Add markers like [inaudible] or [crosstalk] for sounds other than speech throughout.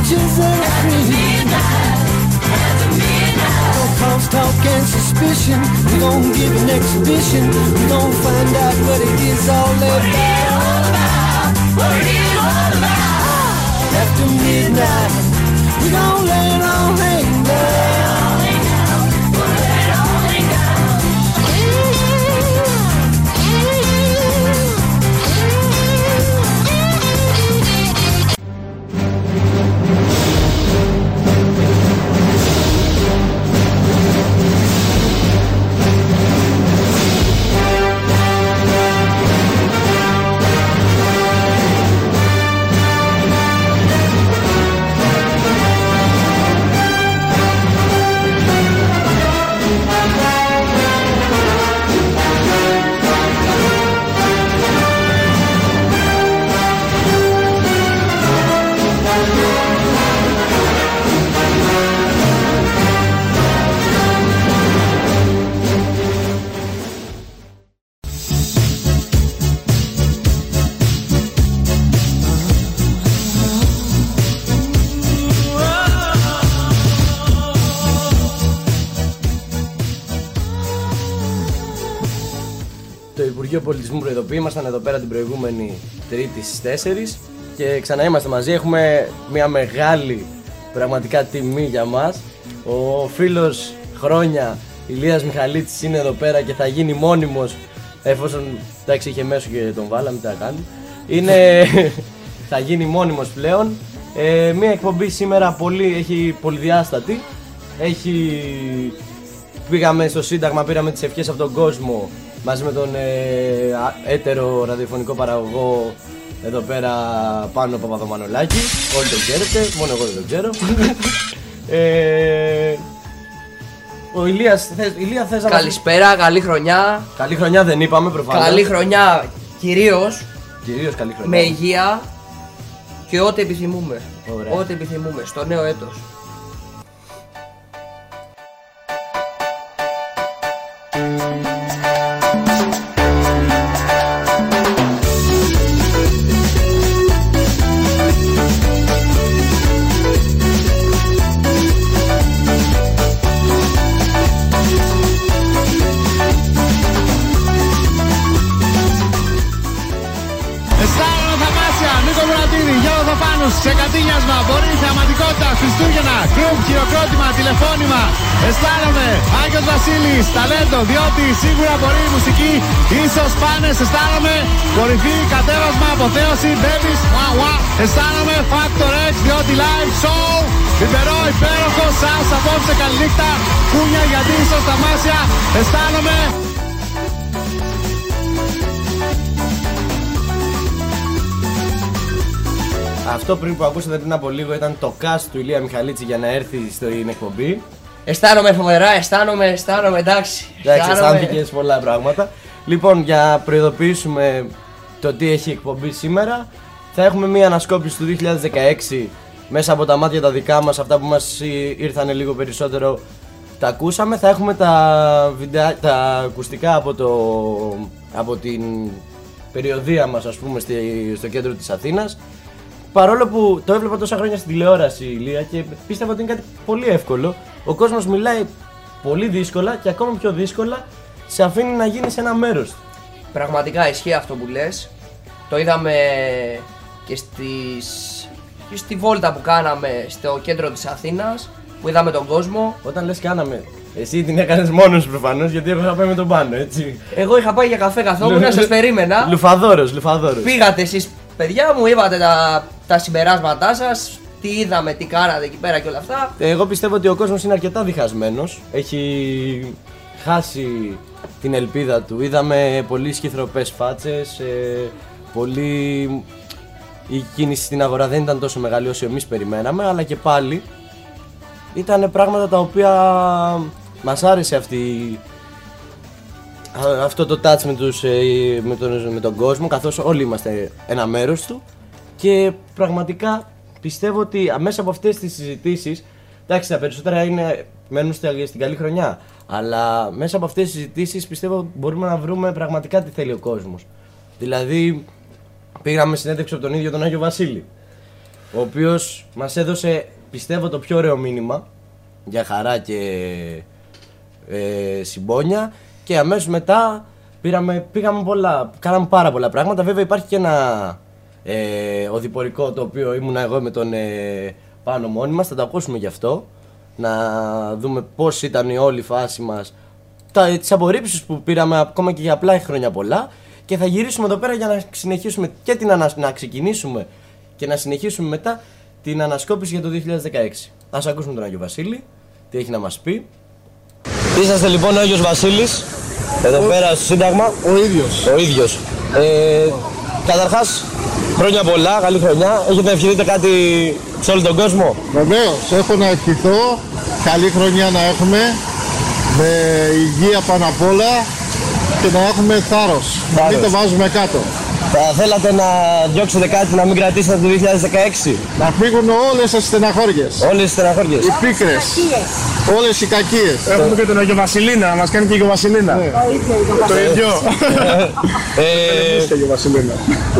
peaches and cream. No cross talk and suspicion. We gon' give an exhibition. We gon' find out what it is all about. What it is all about. After midnight, we gon' lay it all hang down. Πολιτισμού προειδοποιεί. Ήμασταν εδώ πέρα την προηγούμενη Τρίτη στις 4 και ξανά είμαστε μαζί. Έχουμε μια μεγάλη πραγματικά τιμή για μας. Ο φίλος χρόνια Ηλίας Μιχαλίτης είναι εδώ πέρα και θα γίνει μόνιμος εφόσον εντάξει είχε μέσω και τον βάλαμε, τι να κάνουμε. Είναι, [laughs] θα γίνει μόνιμος πλέον. Ε, μια εκπομπή σήμερα πολύ, έχει πολυδιάστατη. Έχει Πήγαμε στο Σύνταγμα, πήραμε τις ευχές από τον κόσμο μαζί με τον ε, α- έτερο ραδιοφωνικό παραγωγό εδώ πέρα πάνω Παπαδομανολάκη. Όλοι τον ξέρετε, μόνο εγώ δεν τον ξέρω. [laughs] ε, ο Ηλίας, θες, Ηλία θες να μας- Καλησπέρα, καλή χρονιά. Καλή χρονιά δεν είπαμε προφανώς. Καλή χρονιά κυρίως Κυρίως καλή χρονιά. με υγεία και ό,τι επιθυμούμε. Ωραία. Ό,τι επιθυμούμε στο νέο έτος. Χειροκρότημα, τηλεφώνημα. Αισθάνομαι, Άγιος Βασίλης, ταλέντο, διότι σίγουρα μπορεί η μουσική, ίσως πάνες, αισθάνομαι, κορυφή, κατέβασμα, αποθέωση, babies, ουα, ουα. Αισθάνομαι, Factor X, διότι live show, Υπερό, υπέροχο, σας απόψε καληνύχτα, κούνια γιατί ίσως θαυμάσια, αισθάνομαι, Αυτό πριν που ακούσατε πριν από λίγο ήταν το cast του Ηλία Μιχαλίτση για να έρθει στην εκπομπή. Αισθάνομαι φοβερά, αισθάνομαι, αισθάνομαι, εντάξει. Εντάξει, Αισθάνομαι- αισθάνθηκες πολλά πράγματα. Λοιπόν, για να προειδοποιήσουμε το τι έχει εκπομπή σήμερα, θα έχουμε μία ανασκόπηση του 2016 μέσα από τα μάτια τα δικά μας, αυτά που μας ήρθαν λίγο περισσότερο τα ακούσαμε. Θα έχουμε τα, βιντεά, τα ακουστικά από, το, από την περιοδία μας, ας πούμε, στη, στο κέντρο της Αθήνας. Παρόλο που το έβλεπα τόσα χρόνια στην τηλεόραση η Ηλία και πίστευα ότι είναι κάτι πολύ εύκολο, ο κόσμος μιλάει πολύ δύσκολα και ακόμα πιο δύσκολα σε αφήνει να γίνει σε ένα μέρος του. Πραγματικά ισχύει αυτό που λες. Το είδαμε και, στις... και στη βόλτα που κάναμε στο κέντρο της Αθήνας που είδαμε τον κόσμο. Όταν λες κάναμε, εσύ την έκανες μόνος σου προφανώς γιατί εγώ είχα πάει με τον πάνω, έτσι. Εγώ είχα πάει για καφέ καθόμουν, σας περίμενα. Λουφαδόρος, λουφαδόρος. Πήγατε εσείς παιδιά μου, είπατε τα, τα συμπεράσματά σας, τι είδαμε, τι κάνατε εκεί πέρα και όλα αυτά. Εγώ πιστεύω ότι ο κόσμος είναι αρκετά διχασμένος. Έχει χάσει την ελπίδα του. Είδαμε πολύ σχηθροπές φάτσες, ε, πολύ... Η κίνηση στην αγορά δεν ήταν τόσο μεγάλη όσο εμείς περιμέναμε, αλλά και πάλι ήταν πράγματα τα οποία μας άρεσε αυτή α- αυτό το touch με, τους, ε, με, τον, με τον κόσμο καθώς όλοι είμαστε ένα μέρος του και πραγματικά πιστεύω ότι μέσα από αυτές τις συζητήσεις εντάξει τα περισσότερα είναι, μένουν στη- στην καλή χρονιά αλλά μέσα από αυτές τις συζητήσεις πιστεύω μπορούμε να βρούμε πραγματικά τι θέλει ο κόσμος δηλαδή πήγαμε συνέντευξη από τον ίδιο τον Άγιο Βασίλη ο οποίος μας έδωσε πιστεύω το πιο ωραίο μήνυμα για χαρά και ε, συμπόνια. Και αμέσως μετά πήραμε, πήγαμε πολλά, κάναμε πάρα πολλά πράγματα. Βέβαια υπάρχει και ένα ε, οδηπορικό το οποίο ήμουν εγώ με τον ε, πάνω μόνοι μας, θα το ακούσουμε γι' αυτό. Να δούμε πώς ήταν η όλη φάση μας, τα, τις απορρίψεις που πήραμε ακόμα και για απλά χρόνια πολλά και θα γυρίσουμε εδώ πέρα για να συνεχίσουμε και την ανα... να ξεκινήσουμε και να συνεχίσουμε μετά την ανασκόπηση για το 2016. Ας ακούσουμε τον Άγιο Βασίλη, τι έχει να μας πει. Είσαστε λοιπόν ο Άγιος Βασίλης, εδώ πέρα στο Σύνταγμα. Ο ίδιος. Ο ίδιος. Ε, καταρχάς, χρόνια πολλά, καλή χρονιά. Έχετε να ευχηθείτε κάτι σε όλο τον κόσμο; Βεβαίως, έχω να ευχηθώ. Καλή χρονιά να έχουμε. Με υγεία πάνω απ' όλα και να έχουμε θάρρος. Να μην Θάρρος. το βάζουμε κάτω. Θα θέλατε να διώξετε κάτι να μην κρατήσετε το 2016. Να φύγουν όλες τις στεναχώριες. Όλες τις στεναχώριες. Οι πίκρες. Όλες οι κακίες. Έχουμε και τον Αγιο Βασιλίνα, να μας κάνει και Αγιο Βασιλίνα. Το ίδιο. Ε, Αγιο Βασιλίνα.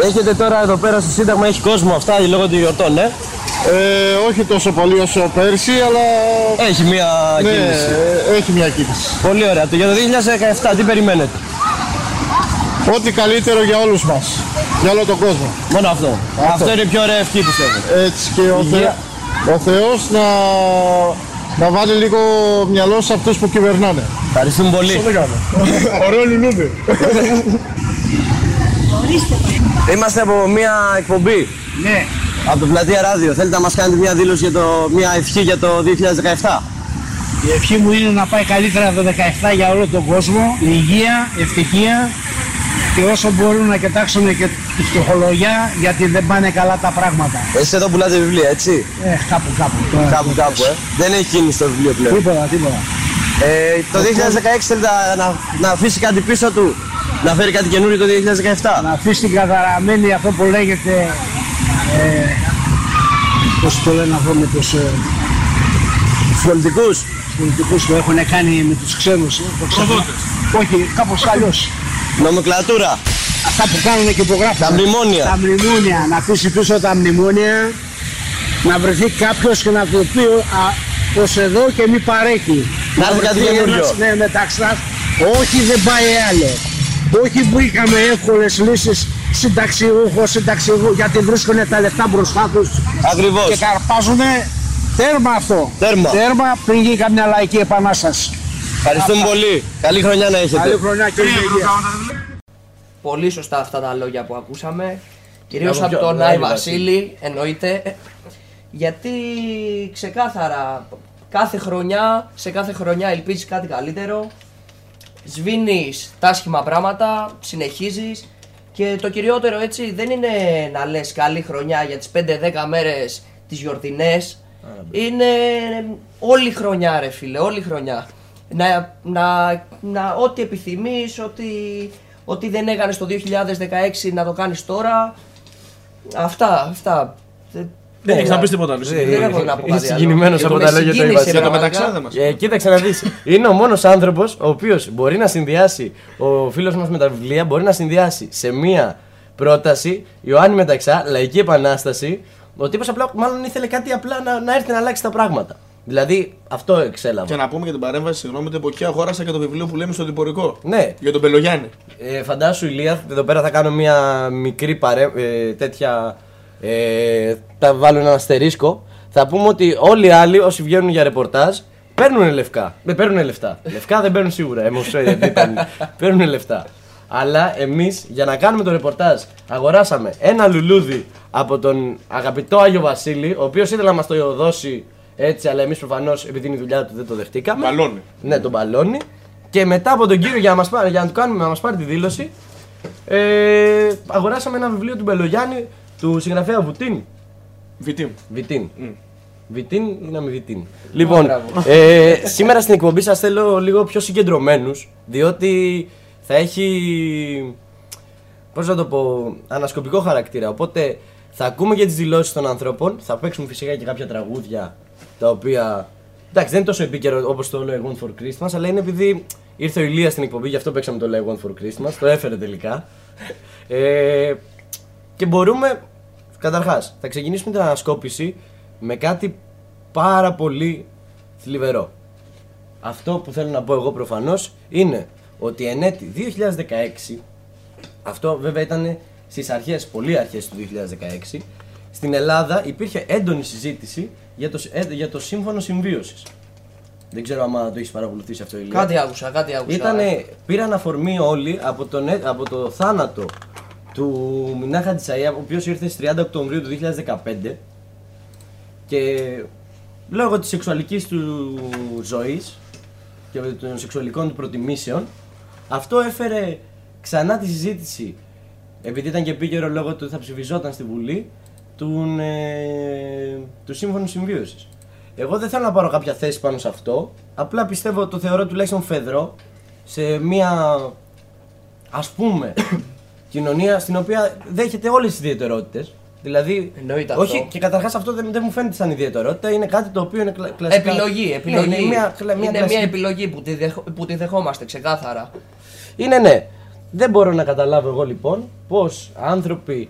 έχετε τώρα εδώ πέρα στο Σύνταγμα, έχει κόσμο αυτά λόγω των γιορτών, ε; Ε, όχι τόσο πολύ όσο πέρσι, αλλά Έχει μία ναι, κίνηση. ε, έχει μια κίνηση. Πολύ ωραία. Το- Για το 2017 τι περιμένετε; Ό,τι καλύτερο για όλους μας. Για όλο τον κόσμο. Μόνο αυτό. Αυτό, είναι η πιο ωραία ευχή πιστεύω. Έτσι και ο, Υγεία. Θε... ο Θεός να... να βάλει λίγο μυαλό σε αυτούς που κυβερνάνε. Ευχαριστούμε πολύ. Ωραίο λουλούδι. Είμαστε από μία εκπομπή. Ναι. Από το Πλατεία Ράδιο. Θέλετε να μας κάνετε μία δήλωση για το, μία ευχή για το 2017. Η ευχή μου είναι να πάει καλύτερα το 17 για όλο τον κόσμο, υγεία, ευτυχία και όσο μπορούν να κοιτάξουν και τη φτωχολογιά γιατί δεν πάνε καλά τα πράγματα. Εσείς εδώ πουλάτε βιβλία, έτσι; Ε, κάπου κάπου. Τώρα, Κάπου κάπου, ε. Δεν έχει κίνηση το βιβλίο πλέον. Τίποτα, τίποτα. Ε, το 2016 θέλετε να, να, να αφήσει κάτι πίσω του. Να φέρει κάτι καινούριο το 2017. Να αφήσει την καταραμένη αυτό που λέγεται ε, πώς το λένε αυτό με τους ε, Τους πολιτικούς; πολιτικούς που έχουν κάνει με τους ξένους. ε, το ξέρω. Όχι, κάπως αλλιώς. Νομοκλατούρα. Αυτά που κάνουν και υπογράφουν. Τα μνημόνια. Τα μνημόνια. Να αφήσει πίσω τα μνημόνια. Να βρεθεί κάποιος και να του πει α, πως εδώ και μη παρέχει. Να έρθει κάτι βρεθεί καινούριο. ένας, Ναι, μεταξύ μας. Όχι δεν πάει άλλο. Όχι βρήκαμε εύκολες λύσεις συνταξιούχο, συνταξιούχο, γιατί βρίσκουν τα λεφτά μπροστά τους Ακριβώς. και καρπάζουνε τέρμα αυτό. Τέρμα. Τέρμα πριν γίνει καμιά λαϊκή επανάσταση. Ευχαριστούμε πολύ. Καλή χρονιά να έχετε. Καλή χρονιά και υγεία. Πολύ σωστά αυτά τα λόγια που ακούσαμε. Κυρίως Από από ποιο- τον τον Άι Άι Βασίλη, εννοείται. Γιατί ξεκάθαρα κάθε χρονιά, σε κάθε χρονιά ελπίζεις κάτι καλύτερο. Σβήνεις τα άσχημα πράγματα, συνεχίζεις. Και το κυριότερο έτσι δεν είναι να λες καλή χρονιά για τις 5-10 μέρες τις γιορτινές. Είναι όλη η χρονιά ρε φίλε, όλη η χρονιά. Να, να, να, ό,τι επιθυμείς, ό,τι, ό,τι δεν έκανες το 2016 να το κάνεις τώρα. Αυτά, αυτά. Δεν- Δεν έχεις να πεις τίποτα άλλο. εσύ. Ε, δεν έχω να πω Είσαι κάτι άλλο. συγκινημένος Και από το τα με λόγια του συγκίνησε, Ιβασίλη. Για το πραγματικά. μεταξάδε μας. Ε, κοίταξε να δεις, είναι ο μόνος άνθρωπος ο οποίος μπορεί να συνδυάσει, ο φίλος μας με τα βιβλία, μπορεί να συνδυάσει σε μία πρόταση, Ιωάννη Μεταξά, Λαϊκή Επανάσταση, ο τύπος απλά μάλλον ήθελε κάτι απλά να, να έρθει να αλλάξει τα πράγματα. Δηλαδή αυτό εξέλαβα. Και να πούμε για την παρέμβαση, συγγνώμη, ότι από εκεί αγόρασα και το βιβλίο που λέμε στο διπορικό. Ναι, Για τον Πελογιάννη. ε, φαντάσου Ηλία, εδώ πέρα θα κάνω μια μικρή παρέ, ε, τέτοια, ε, θα βάλω ένα αστερίσκο. Θα πούμε ότι όλοι οι άλλοι όσοι βγαίνουν για ρεπορτάζ παίρνουν λευκά. Δεν παίρνουν λεφτά. λευκά δεν παίρνουν σίγουρα. Εμείς ε, δεν παίρνουν. [laughs] παίρνουν λεφτά. Αλλά εμείς για να κάνουμε το ρεπορτάζ αγοράσαμε ένα λουλούδι από τον αγαπητό Άγιο Βασίλη, ο οποίος ήθελε να μας το δώσει έτσι, αλλά εμείς προφανώς επειδή είναι η δουλειά του δεν το δεχτήκαμε. Μπαλώνει. Ναι, τον μπαλώνει. Και μετά από τον κύριο για να, μας πάρει, για να του κάνουμε να μας πάρει τη δήλωση, ε, αγοράσαμε ένα βιβλίο του Μπελογιάννη, του συγγραφέα Βουτίν. Βιτίμ. Βιτίν. Βιτίν ή να μην Βιτίν. Λοιπόν, μπράβο. ε, σήμερα στην εκπομπή σας θέλω λίγο πιο συγκεντρωμένους, διότι θα έχει, πώς να το πω, ανασκοπικό χαρακτήρα. Οπότε θα ακούμε και τις δηλώσεις των ανθρώπων, θα παίξουμε φυσικά και κάποια τραγούδια, τα οποία, εντάξει δεν είναι τόσο επίκαιρο όπως το λέω I Want For Christmas, αλλά είναι επειδή ήρθε ο Ηλίας στην εκπομπή, γι' αυτό παίξαμε το I Want For Christmas, το έφερε τελικά. Ε, και μπορούμε Καταρχάς, θα ξεκινήσουμε την ανασκόπηση με κάτι πάρα πολύ θλιβερό. Αυτό που θέλω να πω εγώ προφανώς είναι ότι εν έτη 2016, αυτό βέβαια ήταν στις αρχές, πολύ αρχές του 2016, στην Ελλάδα υπήρχε έντονη συζήτηση για το, ε, για το σύμφωνο συμβίωσης. Δεν ξέρω αν το έχεις παρακολουθήσει αυτό, Ηλία. Κάτι άκουσα, κάτι άκουσα. Ήτανε, πήραν αφορμή όλοι από, τον, ε- από το θάνατο του Μινά Χατζησαΐα, ο οποίος ήρθε στις 30 Οκτωβρίου του 2015 και λόγω της σεξουαλικής του ζωής και των σεξουαλικών του προτιμήσεων αυτό έφερε ξανά τη συζήτηση επειδή ήταν και επίκαιρο λόγω του ότι θα ψηφιζόταν στη Βουλή του, ε, του Σύμφωνου Συμβίωσης. Εγώ δεν θέλω να πάρω κάποια θέση πάνω σε αυτό. Απλά πιστεύω, το θεωρώ τουλάχιστον φεδρό σε μια ας πούμε [coughs] κοινωνία στην οποία δέχεται όλες τις ιδιαιτερότητες. Δηλαδή, Εννοείται όχι, αυτό. και καταρχάς αυτό δεν, δεν μου φαίνεται σαν ιδιαιτερότητα, είναι κάτι το οποίο είναι κλα- κλασικά. Επιλογή, επιλογή. Ναι, είναι μια, κλα- μια είναι κλασική- μια επιλογή που τη, δεχ- που τη δεχόμαστε ξεκάθαρα. Είναι ναι. Δεν μπορώ να καταλάβω εγώ λοιπόν πως άνθρωποι οι,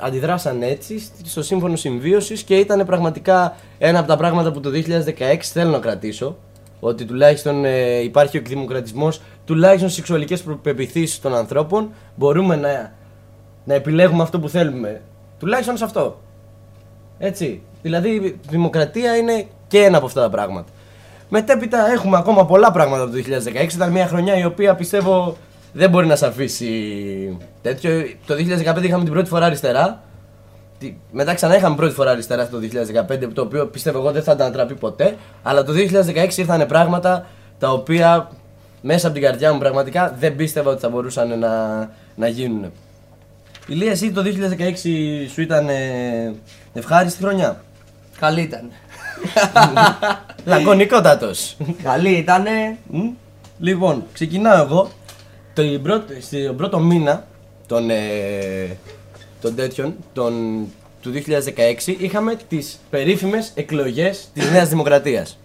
αντιδράσαν έτσι στο σύμφωνο συμβίωσης και ήταν πραγματικά ένα από τα πράγματα που το 2016 θέλω να κρατήσω. Ότι τουλάχιστον ε, υπάρχει ο εκδημοκρατισμός, τουλάχιστον στις σεξουαλικές πεπιθήσεις των ανθρώπων μπορούμε να, να επιλέγουμε αυτό που θέλουμε. Τουλάχιστον σε αυτό. Έτσι. Δηλαδή η δημοκρατία είναι και ένα από αυτά τα πράγματα. Μετέπειτα έχουμε ακόμα πολλά πράγματα από το 2016. Ήταν μια χρονιά η οποία πιστεύω δεν μπορεί να σε αφήσει τέτοιο. Το 2015 είχαμε την πρώτη φορά αριστερά. Τι- Μετά ξανά είχαμε πρώτη φορά αριστερά το 2015, το οποίο πιστεύω εγώ δεν θα ανατραπεί ποτέ. Αλλά το 2016 ήρθαν πράγματα τα οποία μέσα από την καρδιά μου πραγματικά δεν πίστευα ότι θα μπορούσαν να, να γίνουν. Ηλία, εσύ το 2016 σου ήταν ε, ευχάριστη χρονιά; Καλή ήταν. [laughs] Λακωνικότατος. Καλή ήτανε. Μμ. Λοιπόν, ξεκινάω εγώ. Το πρώτο, στον πρώτο μήνα των, ε, των τέτοιων, των, του 2016, είχαμε τις περίφημες εκλογές της Νέας Δημοκρατίας.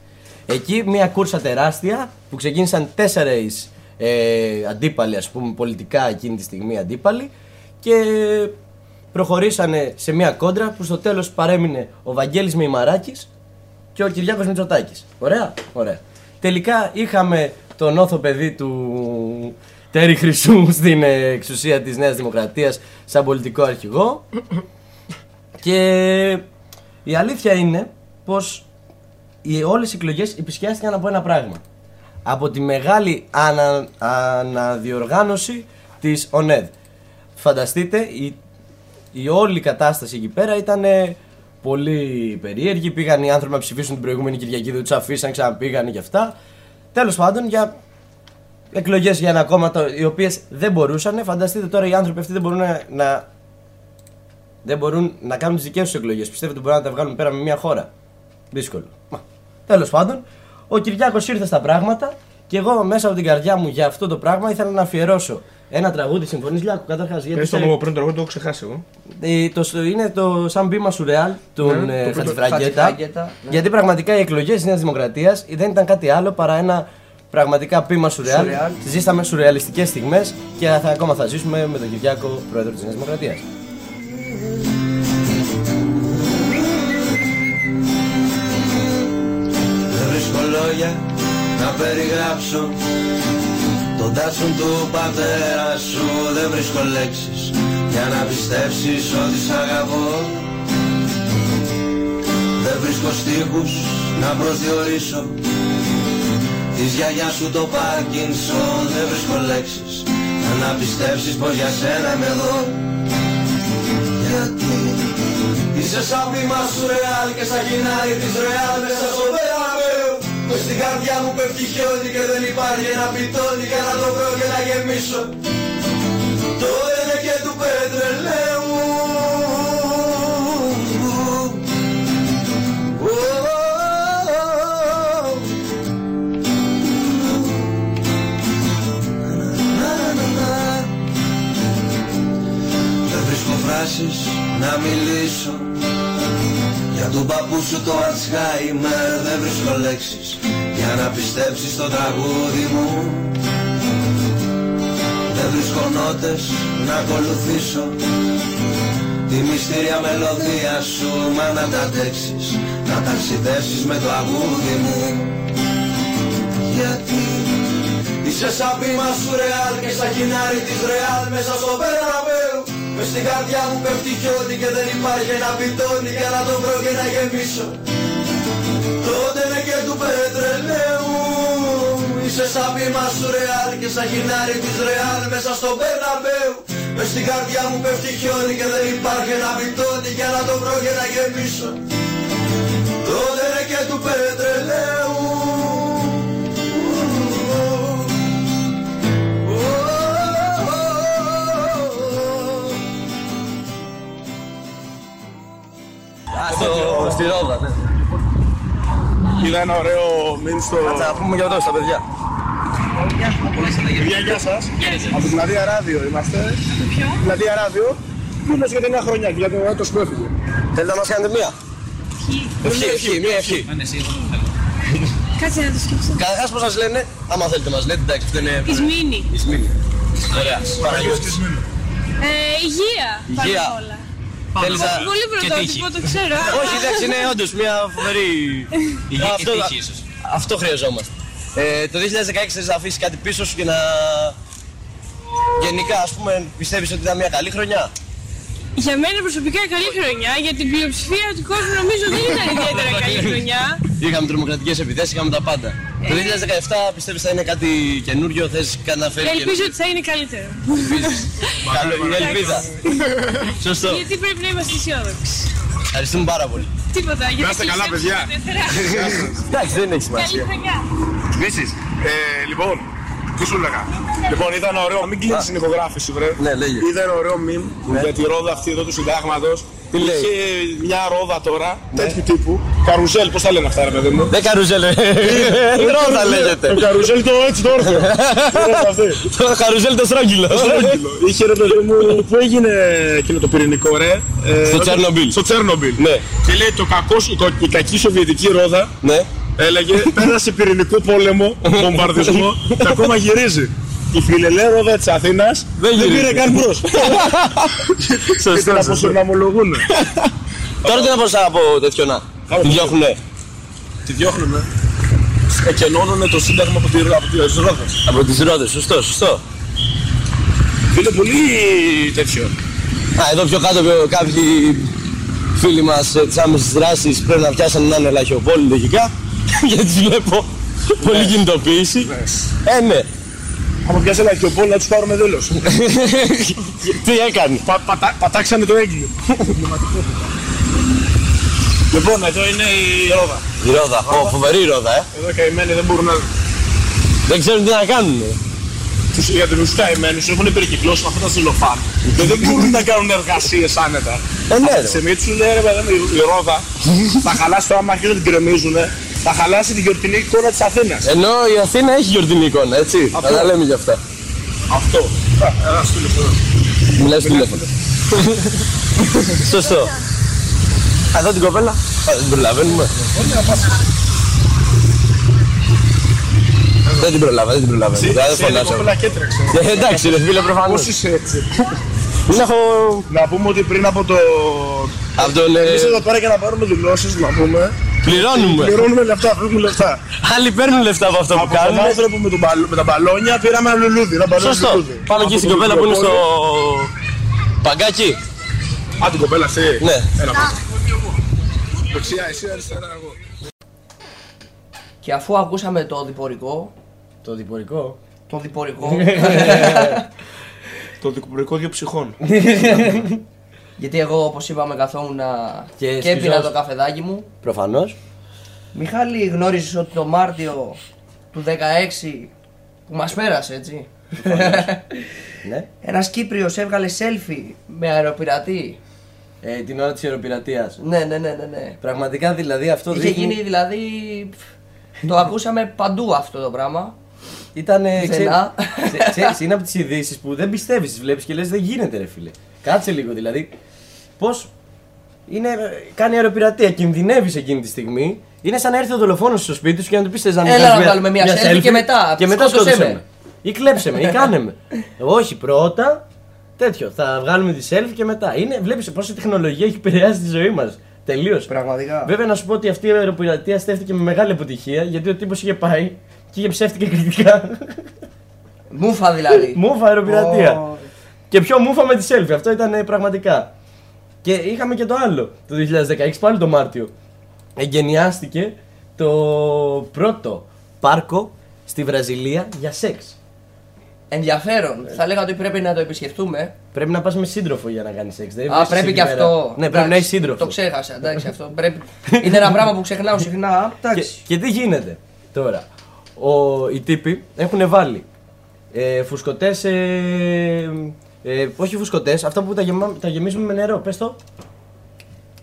Εκεί μια κούρσα τεράστια που ξεκίνησαν τέσσερις ε, αντίπαλοι, ας πούμε, πολιτικά εκείνη τη στιγμή αντίπαλοι και προχωρήσανε σε μια κόντρα που στο τέλος παρέμεινε ο Βαγγέλης Μημαράκης και ο Κυριάκος Μητσοτάκης. Ωραία, ωραία. Τελικά είχαμε τον όθο παιδί του Τέρι Χρυσού στην ε, εξουσία της Νέας Δημοκρατίας σαν πολιτικό αρχηγό και η αλήθεια είναι πως οι, όλες οι εκλογές επισκιάστηκαν από ένα πράγμα. Από τη μεγάλη ανα, αναδιοργάνωση της ΟΝΕΔ. Φανταστείτε, η, η όλη κατάσταση εκεί πέρα ήταν πολύ περίεργη. Πήγαν οι άνθρωποι να ψηφίσουν την προηγούμενη Κυριακή, δεν τους αφήσαν, ξαναπήγαν και αυτά. Τέλος πάντων, για εκλογές για ένα κόμμα το, οι οποίες δεν μπορούσαν. Φανταστείτε τώρα οι άνθρωποι αυτοί δεν μπορούν να, να, δεν μπορούν να κάνουν τις δικές τους εκλογές. Πιστεύετε ότι μπορούν να τα βγάλουν πέρα με μια χώρα; Δύσκολο. Τέλος πάντων, ο Κυριάκος ήρθε στα πράγματα και εγώ μέσα από την καρδιά μου για αυτό το πράγμα ήθελα να αφιερώσω ένα τραγούδι. Συμφωνείς, Λιάκο, καταρχάς. Πες το μου πριν το εγώ το έχω ξεχάσει εγώ. Ε, το, είναι το σαν μπήμα σουρεάλ του Ναι, ε, το πρώτο- Χατζηφραγκέτα. Χατζηφραγκέτα, ναι. Γιατί πραγματικά οι εκλογές της Νέας Δημοκρατίας δεν ήταν κάτι άλλο παρά ένα πραγματικά πείμα σουρεάλ. Σουρεάλ. Ζήσαμε σουρεαλιστικές στιγμές και θα, ακόμα θα ζήσουμε με τον Κυριάκο, πρόεδρο της Νέας Δημοκρατίας. Δεν βρίσκω λόγια να περιγράψω Τον τάσον του πατέρα σου Δεν βρίσκω λέξεις για να πιστέψεις ότι σ' αγαπώ Δεν βρίσκω στίχους να προσδιορίσω Της γιαγιάς σου το Πάρκινσον Δεν βρίσκω λέξεις. Για να πιστέψεις πως για σένα είμαι εδώ. Γιατί Είσαι σαν πείμα σου ρεάλ και σαν κοινάρι της ρεάλ μέσα στο Μπερναμπέου Που στην καρδιά μου πέφτει χιόνι και δεν υπάρχει ένα πιτόνι για να το βρω και να γεμίσω. Το είναι και του πετρελαίου βρίσκω φράσεις να μιλήσω. Για τον παππού σου το Αλτσχάιμερ Δεν βρίσκω λέξεις για να πιστέψεις στο τραγούδι μου. Δεν βρίσκω νότες να ακολουθήσω. Τη μυστήρια μελωδία σου μα να τα αντέξεις Να ταξιδέψεις με το αγούδι μου. Γιατί Είσαι σαν πήμα σου ρεάλ και σαν κοινάρι της ρεάλ Μέσα στο Περναμπέου Μες στην καρδιά μου πέφτει χιόνι και δεν υπάρχει ένα πιτόνι. Για να το βρω και να γεμίσω. Τότε είναι και του πετρελαίου. Είσαι σαν πήμα σου ρεάλ και σαν κοινάρι της ρεάλ. Μέσα στο Περναμπέου Μες στην καρδιά μου πέφτει χιόνι και δεν υπάρχει ένα πιτόνι. Για να το βρω και να γεμίσω. Τότε είναι και του πετρελαίου Στο, στη Ρόδα, ναι. Είδα ένα ωραίο μήνυμα στο... Θα πούμε για εδώ στα παιδιά. Παιδιά, γεια σας. Από την Πλατεία Ράδιο είμαστε. Ποιο; Πλατεία Ράδιο. Μήνες για την νέα χρονιά και για τον έτος που έφυγε. Θέλετε να μας κάνετε μία; Ευχή, ευχή, μία ευχή. Κάτσε να το σκεφτώ. Καταρχάς πώς σας λένε, άμα θέλετε μας λέτε, εντάξει, αυτό είναι... Ισμήνη. Ισμήνη. Ωραία. Παναγιώτης. Ε, υγεία. Πάνω Υγεία. απ' όλα. Θέλεις να... Πολύ πρωτότυπο, το ξέρω. Όχι, εντάξει, είναι όντως μια φοβερή... Υγεία και Αυτό- τύχη ίσως. Αυτό χρειαζόμαστε. Ε, το 2016 θες να αφήσεις κάτι πίσω σου και να... Γενικά, ας πούμε, πιστεύεις ότι ήταν μια καλή χρονιά; Για μένα προσωπικά καλή χρονιά, για την πλειοψηφία του κόσμου νομίζω δεν ήταν ιδιαίτερα [laughs] καλή χρονιά. Είχαμε τρομοκρατικές επιθέσεις, είχαμε τα πάντα. Το 2017 πιστεύεις θα είναι κάτι καινούριο, θες κάτι να φέρει Ελπίζω ότι θα είναι καλύτερο. Ελπίζεις. [laughs] Καλό, είναι ελπίδα. Σωστό. Γιατί πρέπει να είμαστε αισιόδοξοι. Ευχαριστούμε πάρα πολύ. Τίποτα. γιατί είστε καλά, κλείσαμε παιδιά. στη Δευτέρα. Εντάξει, δεν έχει Καλή σημασία. χρονιά. Επίσης, ε, λοιπόν, τι σου έλεγα. Λοιπόν, είδα ένα ωραίο. Μην κλείνει την ηχογράφηση, βρε. Ναι, λέγε. Είδα ένα ωραίο meme για τη ρόδα αυτή εδώ του συντάγματος. Τι λέει; Είχε μια ρόδα τώρα, τέτοιου τύπου. Καρουζέλ, πώς τα λένε αυτά, ρε παιδί μου; Δεν καρουζέλ, η ρόδα λέγεται. Το καρουζέλ το έτσι το όρθιο. [laughs] Η ρόδα αυτή. Το καρουζέλ το στρόγγυλο. Στρόγγυλο. Είχε ρε παιδί μου, πού έγινε εκείνο το πυρηνικό ρε; ε, Στο όταν- Τσέρνομπιλ. Στο Τσέρνομπιλ. Ναι. Και λέει το κακός, η, κο- η κακή σοβιετική ρόδα Ναι. Έλεγε πέρασε πυρηνικό πόλεμο, βομβαρδισμό και ακόμα γυρίζει. Η φιλελέ ρόδα της Αθήνας Δεν δεν γυρίζει. πήρε καν μπρος. Και την Σωστό, σωστό. αποσυναμολογούν. Τώρα τι να πω σαν από τέτοιο να. Κάπου Τη διώχνουνε. Τη διώχνουνε. Εκενώνουν το σύνταγμα από τη από τις ρόδες. Από τις ρόδες, σωστό, σωστό. Είναι πολύ τέτοιο. Α, εδώ πιο κάτω πιο- κάποιοι φίλοι μας ε, της άμεσης δράσης πρέπει να πιάσουν έναν ελαχιοπόλη λογικά. [laughs] Γιατί τις βλέπω πολύ κινητοποίηση. Ε, ναι. Άμα πιάσει ένα χιοπόλ να τους πάρουμε δήλωση. [laughs] Τι έκανε; Πα, πατά, πατάξανε το έγκλημα. λοιπόν, εδώ είναι η ρόδα. Η ρόδα, Ω, φοβερή ρόδα, ε. Εδώ καημένοι δεν μπορούν να... Δεν ξέρουν τι να κάνουν. Τους, για τους καημένους έχουν περικυκλώσει με αυτά τα ζηλοφάν και δεν μπορούν να κάνουν εργασίες άνετα. Ε, ναι, ρε. Σε μία τους λέει ρε παιδί μου, η- η ρόδα θα χαλάσει το άμα αρχίσουν να την κρεμίζουν, θα χαλάσει τη γιορτινή εικόνα της Αθήνας. Ενώ η Αθήνα έχει γιορτινή εικόνα, έτσι. Αυτό. Να τα λέμε γι' αυτά. Αυτό. Α, Ένα στο τηλέφωνο. Μιλάει στο τηλέφωνο. Σωστό. Α, Εδώ την κοπέλα. Α, δεν την προλαβαίνουμε. Δεν την προλαβαίνω, δεν την προλαβαίνω. Σε- Δεν σε φωνάζω. κοπέλα και έτρεξε. Ε, Εντάξει ρε φίλε προφανώς. Πώς είσαι έτσι; Δεν έχω... Να πούμε ότι πριν από το... Από τον... ε, Εμείς εδώ πέρα για να πάρουμε δηλώσεις, να πούμε, Πληρώνουμε. πληρώνουμε λεφτά, παίρνουμε λεφτά. Άλλοι παίρνουν λεφτά από αυτό που Από τον κάνουν. άνθρωπο με, τον μπαλ- με τα μπαλόνια πήραμε ένα λουλούδι. Ένα μπαλόνι Σωστό. λουλούδι. Πάμε εκεί Από στην το κοπέλα που είναι στο... βιβλιοπωλείο. Παγκάκι. Α, την κοπέλα αυτή. Ναι. Έλα πάμε. Δεξιά, εσύ αριστερά, εγώ. Και αφού ακούσαμε το διπορικό, Το διπορικό. το διπορικό, [laughs] Το δικοπορικό δύο ψυχών. [laughs] γιατί εγώ όπως είπαμε καθόμουν Και και, και έπινα σκυζός. το καφεδάκι μου. Προφανώς. Μιχάλη γνώριζες ότι το Μάρτιο του 16 που μας πέρασε έτσι. [laughs] Ναι. Ένας Κύπριος έβγαλε selfie με αεροπειρατή. Ε, την ώρα της αεροπειρατείας. Ναι, ναι, ναι, ναι. ναι. Πραγματικά δηλαδή αυτό Είχε δείχνει... γίνει δηλαδή. Το ακούσαμε παντού αυτό το πράγμα. Ήταν. Πουθενά. Ξέρεις, [laughs] είναι από τις ειδήσεις που δεν πιστεύεις, τις βλέπεις και λες: Δεν γίνεται, ρε φίλε. Κάτσε λίγο δηλαδή. Πώς. Είναι, κάνει αεροπειρατεία, κινδυνεύεις εκείνη τη στιγμή. Είναι σαν να έρθει ο δολοφόνος στο σπίτι σου και να του πεις: Θες να Έλα νοικιάσεις να βγάλουμε μια selfie και μετά Και μετά σκότωσέ σκότωσέ με. με. Ή κλέψε με, ή κάνε με. Όχι, πρώτα τέτοιο. Θα βγάλουμε τη selfie και μετά. Είναι, βλέπεις πόση τεχνολογία έχει επηρεάσει τη ζωή μας. Τελείως. Πραγματικά. Βέβαια να σου πω ότι αυτή η αεροπειρατεία στέφτηκε με μεγάλη αποτυχία γιατί ο τύπος είχε πάει και είχε ψεύτικα κριτικά. Μούφα δηλαδή. Μούφα αεροπειρατεία. Ω, Και πιο μούφα με τη selfie. Αυτό ήταν ε, πραγματικά. Και είχαμε και το άλλο το 2016, πάλι το Μάρτιο. Εγκαινιάστηκε το πρώτο πάρκο στη Βραζιλία για σεξ. Ενδιαφέρον. Θα λέγα ότι πρέπει να το επισκεφτούμε. Πρέπει να πας με σύντροφο για να κάνεις σεξ. Δεν Α, βρίσκεις πρέπει εκεί και πέρα. αυτό. Ναι, πρέπει να έχει σύντροφος. Το ξέχασα. Εντάξει, αυτό [laughs] πρέπει. Είναι ένα πράγμα που ξεχνάω συχνά. Και, Εντάξει. και τι γίνεται τώρα. Ο, οι τύποι έχουν βάλει ε, φουσκωτές. Ε, ε, όχι φουσκωτές, αυτά που τα, γεμα, τα γεμίζουμε με νερό. Πες το.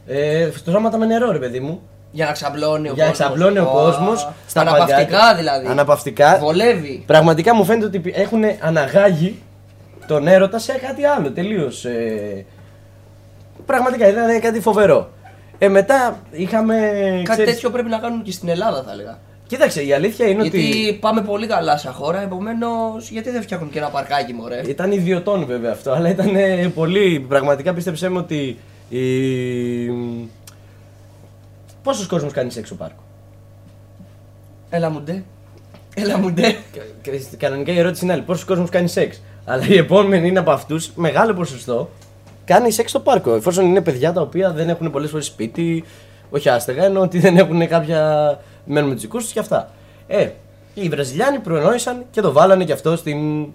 Ε, στρώματα με νερό, ρε παιδί μου. Για να ξαπλώνει ο για να κόσμος. ξαπλώνει ο Ω, κόσμος. Αναπαυτικά δηλαδή. Αναπαυτικά. Βολεύει. Πραγματικά μου φαίνεται ότι έχουν αναγάγει τον έρωτα σε κάτι άλλο τελείως. Ε, πραγματικά ήταν κάτι φοβερό. Ε, μετά είχαμε. Κάτι ξέρεις- τέτοιο πρέπει να κάνουν και στην Ελλάδα, θα έλεγα. Κοίταξε, η αλήθεια είναι Γιατί ότι. πάμε πολύ καλά σαν χώρα, επομένως γιατί δεν φτιάχνουν και ένα παρκάκι, μωρέ; Ήταν ιδιωτών βέβαια αυτό, αλλά ήταν ε, πολύ. Πραγματικά πίστεψέ με ότι. Η... Πόσος κόσμος κάνει σεξ στο πάρκο; Έλα μου ντε. Έλα μου ντε. Και- και Κανονικά η ερώτηση είναι άλλη. Πόσος κόσμος κάνει σεξ; Αλλά η επόμενη είναι από αυτούς, μεγάλο ποσοστό, κάνει σεξ στο πάρκο. Εφόσον είναι παιδιά τα οποία δεν έχουν πολλές φορές σπίτι, όχι άστεγα, ενώ ότι δεν έχουν κάποια. Μένουν με τους δικούς τους και αυτά. Ε, οι Βραζιλιάνοι προνόησαν και το βάλανε και αυτό στην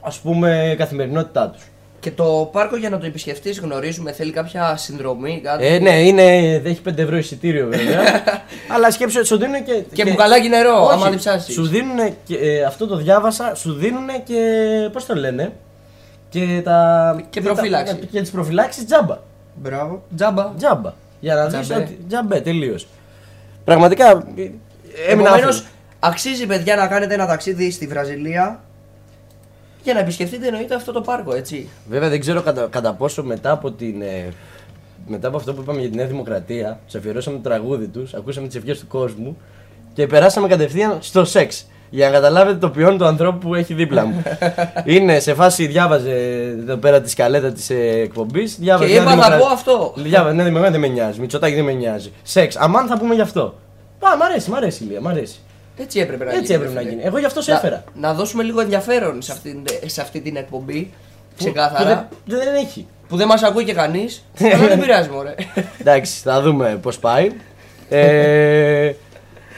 ας πούμε καθημερινότητά τους. Και το πάρκο για να το επισκεφτείς, γνωρίζουμε, θέλει κάποια συνδρομή, κάτι. Ε, ναι, είναι, έχει 5 ευρώ εισιτήριο βέβαια. [laughs] αλλά σκέψου, σου δίνουν και. Και μπουκαλάκι νερό, Όχι, άμα διψάσει. Σου δίνουν και. ε, αυτό το διάβασα, σου δίνουν και. Πώς το λένε. Και τα. Και τα- προφύλαξη. Και τις προφυλάξεις τζάμπα. Μπράβο. Τζάμπα. Τζάμπα. Για να δεις Τζαμπέ. ότι. Τζαμπέ, τελείως. Πραγματικά. ε, Έμεινα Επομένως, άφωνος. αξίζει παιδιά να κάνετε ένα ταξίδι στη Βραζιλία για να επισκεφτείτε εννοείται αυτό το πάρκο, έτσι. Βέβαια δεν ξέρω κατά, κατά πόσο μετά από, την, ε, μετά από αυτό που είπαμε για τη Νέα Δημοκρατία, τους αφιερώσαμε το τραγούδι τους, ακούσαμε τις ευχές του κόσμου και περάσαμε κατευθείαν στο σεξ. Για να καταλάβετε το ποιόν του ανθρώπου που έχει δίπλα μου. [laughs] Είναι σε φάση, διάβαζε εδώ πέρα τη σκαλέτα της ε, εκπομπής. Και είπα να πω αυτό. Διάβαζε, ναι, δεν με νοιάζει. Μητσοτάκι δεν με νοιάζει. Σεξ. Αμάν θα πούμε γι' αυτό. Πα, μ' αρέσει, μ' αρέσει, Ηλία, μ' αρέσει. Έτσι έπρεπε να γίνει. Έτσι έπρεπε να φίλε. γίνει. Εγώ γι' αυτό σε Να- έφερα. Να, δώσουμε λίγο ενδιαφέρον σε αυτή, σε αυτή την εκπομπή. Που- Ξεκάθαρα. που δεν, δεν έχει. Που δεν μας ακούει και κανείς. αλλά δεν [laughs] πειράζει, μωρέ. Εντάξει, θα δούμε πώς πάει. Ε,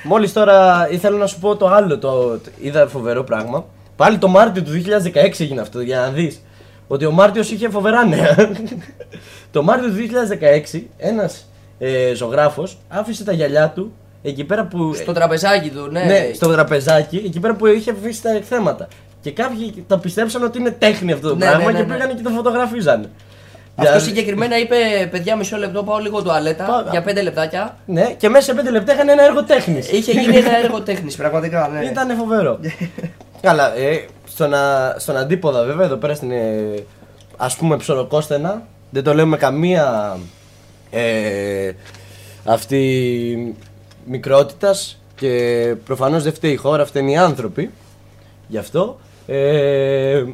Μόλις τώρα ήθελα να σου πω το άλλο. Το, το- είδα φοβερό πράγμα. Πάλι το Μάρτιο του 2016 έγινε αυτό για να δεις. Ότι ο Μάρτιος είχε φοβερά νέα. [laughs] το Μάρτιο του 2016 ένας ε, ζωγράφος άφησε τα γυαλιά του εκεί πέρα που. Στο τραπεζάκι του, ναι. ναι, στο τραπεζάκι, εκεί πέρα που είχε αφήσει τα εκθέματα. Και κάποιοι τα πιστέψαν ότι είναι τέχνη αυτό το Ναι, πράγμα ναι, ναι, και ναι. πήγανε και το φωτογραφίζανε. Αυτό Δηλαδή- συγκεκριμένα είπε: Παιδιά, μισό λεπτό, πάω λίγο τουαλέτα Πάω- για πέντε λεπτάκια. Ναι, και μέσα σε πέντε λεπτά είχαν ένα έργο τέχνης. Είχε γίνει ένα έργο τέχνης, πραγματικά. Ναι. Ήταν φοβερό. Καλά, ε, στον, α, στον αντίποδα βέβαια, εδώ πέρα στην ε, ας πούμε ψωροκόστενα, δεν το λέω με καμία ε, αυτή μικρότητας και προφανώς δεν φταίει η χώρα, φταίνουν οι άνθρωποι γι' αυτό. Ε,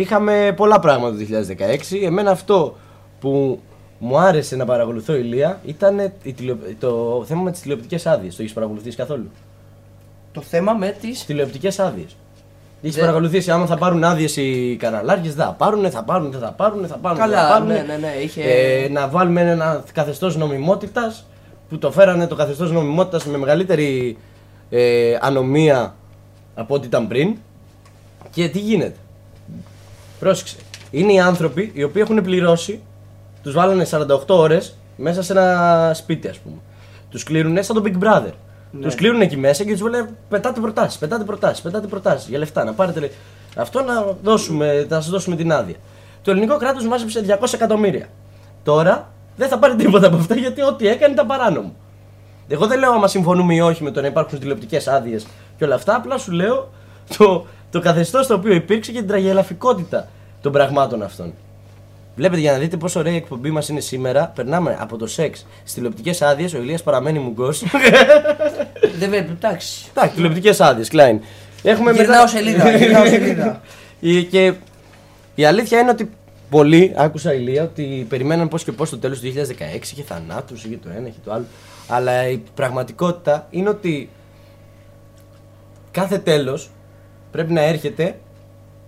είχαμε πολλά πράγματα το 2016. Εμένα αυτό που μου άρεσε να παρακολουθώ ηλία ήταν η τηλεο- το θέμα με τις τηλεοπτικές άδειες. Το έχεις παρακολουθήσει καθόλου; Το θέμα με τι. Τηλεοπτικές άδειες. Έχεις Δεν- παρακολουθήσει άμα θα πάρουν άδειες οι καναλάρχες, θα πάρουν, θα πάρουν, δεν θα πάρουν, θα πάρουν. Καλά, θα πάρουν. ναι, ναι, ναι, είχε- Ε, να βάλουμε ένα καθεστώς νομιμότητας που το φέρανε το καθεστώς νομιμότητας με μεγαλύτερη ε, ανομία από ό,τι ήταν πριν. Και τι γίνεται; Πρόσεξε. Είναι οι άνθρωποι οι οποίοι έχουν πληρώσει, τους βάλανε 48 ώρες μέσα σε ένα σπίτι, ας πούμε. Τους κλείνουν σαν το Big Brother. Ναι. Τους κλείνουν εκεί μέσα και τους λένε πετάτε προτάσεις, πετάτε προτάσεις, πετάτε προτάσεις για λεφτά. Να πάρετε λε- αυτό να, δώσουμε, να σας δώσουμε την άδεια. Το ελληνικό κράτος μάζεψε 200 εκατομμύρια. Τώρα δεν θα πάρει τίποτα από αυτά γιατί ό,τι έκανε ήταν παράνομο. Εγώ δεν λέω άμα συμφωνούμε ή όχι με το να υπάρχουν τηλεοπτικές άδειες και όλα αυτά. Απλά σου λέω το, το καθεστώς το οποίο υπήρξε και την τραγελαφικότητα των πραγμάτων αυτών. Βλέπετε για να δείτε πόσο ωραία η εκπομπή μας είναι σήμερα. Περνάμε από το σεξ στις τηλεοπτικές άδειες. Ο Ηλίας παραμένει μουγκός. [laughs] Δεν βέβαια, εντάξει. Εντάξει, τηλεοπτικές άδειες, Κλάιν. Έχουμε Γυρνάω σελίδα, γυρνάω σελίδα. Ε, και Η αλήθεια είναι ότι πολλοί, άκουσα ηλία, ότι περιμέναν πώς και πώς το τέλος του 2016 είχε θανάτους, είχε το ένα, είχε το άλλο. Αλλά η πραγματικότητα είναι ότι κάθε τέλος πρέπει να έρχεται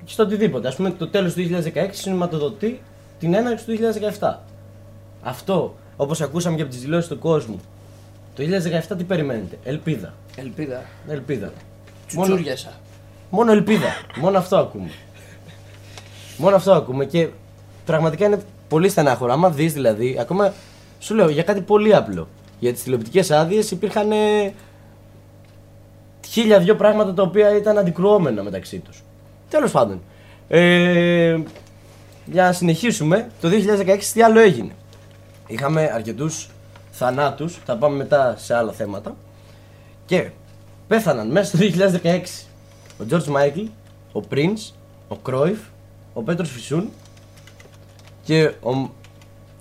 στο οτιδήποτε. Α πούμε, το τέλος του 2016 σηματοδοτεί την έναρξη του 2017. Αυτό, όπως ακούσαμε και από τις δηλώσεις του κόσμου, το 2017 τι περιμένετε, ελπίδα. Ελπίδα. Ελπίδα. Τσουτσούριασα. Μόνο ελπίδα. Μόνο αυτό ακούμε. Μόνο αυτό ακούμε και πραγματικά είναι πολύ στενάχωρο. Άμα δεις δηλαδή, ακόμα σου λέω για κάτι πολύ απλό. Για τις τηλεοπτικές άδειες υπήρχαν ε, χίλια δυο πράγματα τα οποία ήταν αντικρουόμενα μεταξύ τους. Τέλος πάντων. Ε, για να συνεχίσουμε, το 2016 τι άλλο έγινε. Είχαμε αρκετούς θανάτους, θα πάμε μετά σε άλλα θέματα. Και πέθαναν μέσα στο 2016 ο George Michael, ο Prince, ο Κρόιφ, ο Πέτρος Φυσούν και ο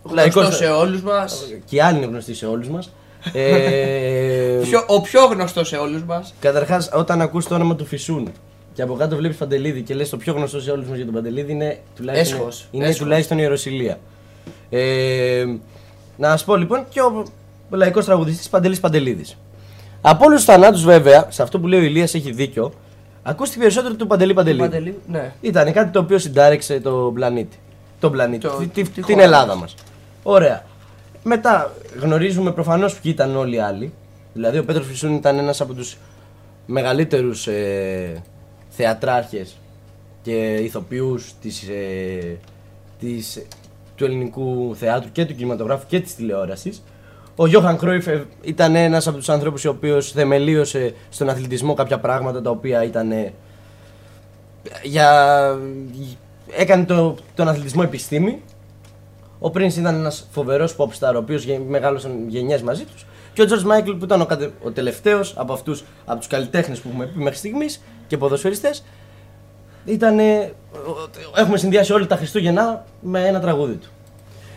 Γνωστός σε όλους μας. Και οι άλλοι είναι γνωστοί σε όλους μας. Ε, Ο πιο γνωστός σε όλους μας. Καταρχάς, όταν ακούς το όνομα του Φυσούν και από κάτω βλέπεις Παντελίδη και λες το πιο γνωστό σε όλους μας για τον Παντελίδη είναι τουλάχιστον, Έσχος. είναι Έσχος. τουλάχιστον η Ιεροσιλία. Ε, να σας πω λοιπόν και ο λαϊκός τραγουδιστής Παντελής Παντελίδης. Από όλους τους θανάτους βέβαια, σε αυτό που λέει ο Ηλίας έχει δίκιο, ακούστηκε περισσότερο του Παντελή Παντελίδη. Παντελή, ναι. Ήταν κάτι το οποίο συντάρεξε τον πλανήτη. Τον πλανήτη. Το- τη- τη- τη την χώρα Ελλάδα μας. μας. Ωραία. Μετά γνωρίζουμε προφανώς ποιοι ήταν όλοι οι άλλοι. Δηλαδή ο Πέτρος Φυσούν ήταν ένας από τους μεγαλύτερους ε, θεατράρχες και ηθοποιούς της, ε, της, του ελληνικού θεάτρου και του κινηματογράφου και της τηλεόρασης. Ο Γιώχαν Κρόιφ ε, ήταν ένας από τους ανθρώπους ο οποίος θεμελίωσε στον αθλητισμό κάποια πράγματα τα οποία ήταν ε, για... έκανε το, τον αθλητισμό επιστήμη. Ο Prince ήταν ένας φοβερός pop star, ο οποίος μεγάλωσαν γενιές μαζί τους. Και ο George Michael που ήταν ο, κατε... ο τελευταίος από αυτούς, από τους καλλιτέχνες που έχουμε πει μέχρι στιγμής και ποδοσφαιριστές. Ήταν. Έχουμε συνδυάσει όλα τα Χριστούγεννα με ένα τραγούδι του.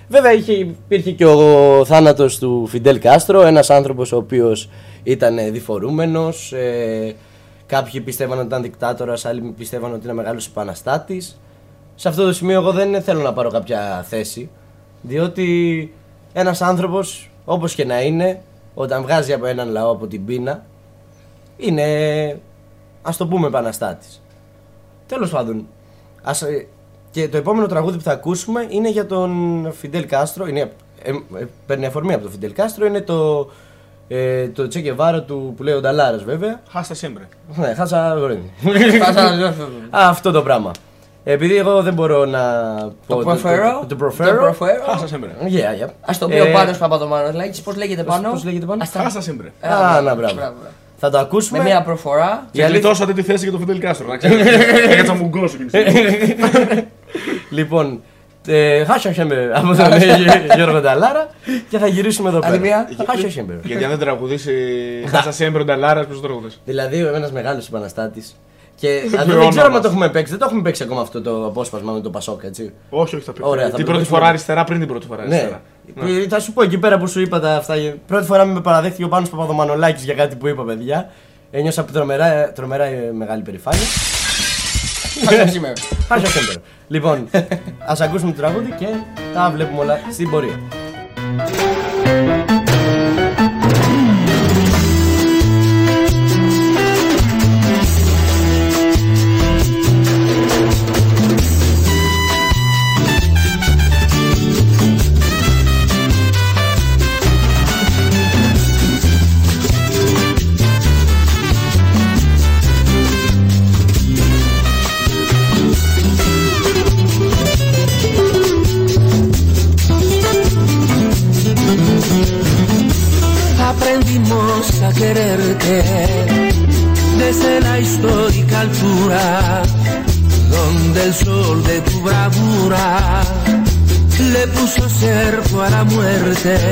Βέβαια είχε, υπήρχε και ο θάνατος του Φιντέλ Κάστρο, ένας άνθρωπος ο οποίος ήταν ε, διφορούμενος, ε, κάποιοι πιστεύαν ότι ήταν δικτάτορας, άλλοι πιστεύαν ότι ήταν μεγάλος επαναστάτης. Σε αυτό το σημείο εγώ δεν θέλω να πάρω κάποια θέση, διότι ένας άνθρωπος όπως και να είναι, όταν βγάζει από έναν λαό από την πείνα, είναι ας το πούμε επαναστάτης. Τέλος πάντων, ας, ε, και το επόμενο τραγούδι που θα ακούσουμε είναι για τον Φιντέλ Κάστρο. Είναι, ε, ε, παίρνει αφορμή από τον Φιντέλ Κάστρο. Είναι το, ε, το Τσεκεβάρο του που λέει ο Νταλάρας βέβαια. Χάστα sempre. Ναι, χάσα γορίνι. Πάσα- [laughs] Αυτό το πράγμα. Επειδή εγώ δεν μπορώ να πω. προφέρω. Το, το Το προφέρω. προφέρω. Χάστα sempre. Yeah, yeah. Α το πει ο Ε, Πάνος Παπαδομάνος. Πώς λέγεται πάνω; πώς λέγεται πάνω; Ας τα- Χάστα sempre. Ε, Α, να μπράβο. μπράβο. Θα το ακούσουμε. Με μια προφορά. Η Και αλήθεια- γλιτώσατε τη θέση για τον Φιντέλ Κάστρο. να ξέρετε. [laughs] Έκατσα μου γκώσου. Λοιπόν, ε, χάσο Σέμπερ από τον [laughs] Γιώργο Νταλάρα και θα γυρίσουμε εδώ πέρα. Άλλη μία. Χάσο Σέμπερ. Γιατί αν δεν τραγουδήσει Χάστα sempre ο Νταλάρας, πώς το τραγουδίσει. Δηλαδή ένας μεγάλος επαναστάτης. Και Δεν αν ξέρω δεν ξέρω αν όνομα. το έχουμε παίξει, δεν το έχουμε παίξει ακόμα αυτό το απόσπασμα με το Πασόκ, έτσι. Όχι, όχι, θα πει. Ωραία, θα Την το πρώτη παίξουμε. φορά αριστερά πριν την πρώτη φορά Ναι. αριστερά. Ε, Θα σου πω εκεί πέρα που σου είπα τα αυτά. Πρώτη φορά με παραδέχτηκε ο Πάνος Παπαδομανολάκης για κάτι που είπα, παιδιά. Ένιωσα τρομερά, τρομερά ε, μεγάλη περηφάνεια. [laughs] Χάσα σήμερα. Χάσο Σέμπερ. Λοιπόν, ας ακούσουμε το τραγούδι και τα βλέπουμε όλα στην πορεία. say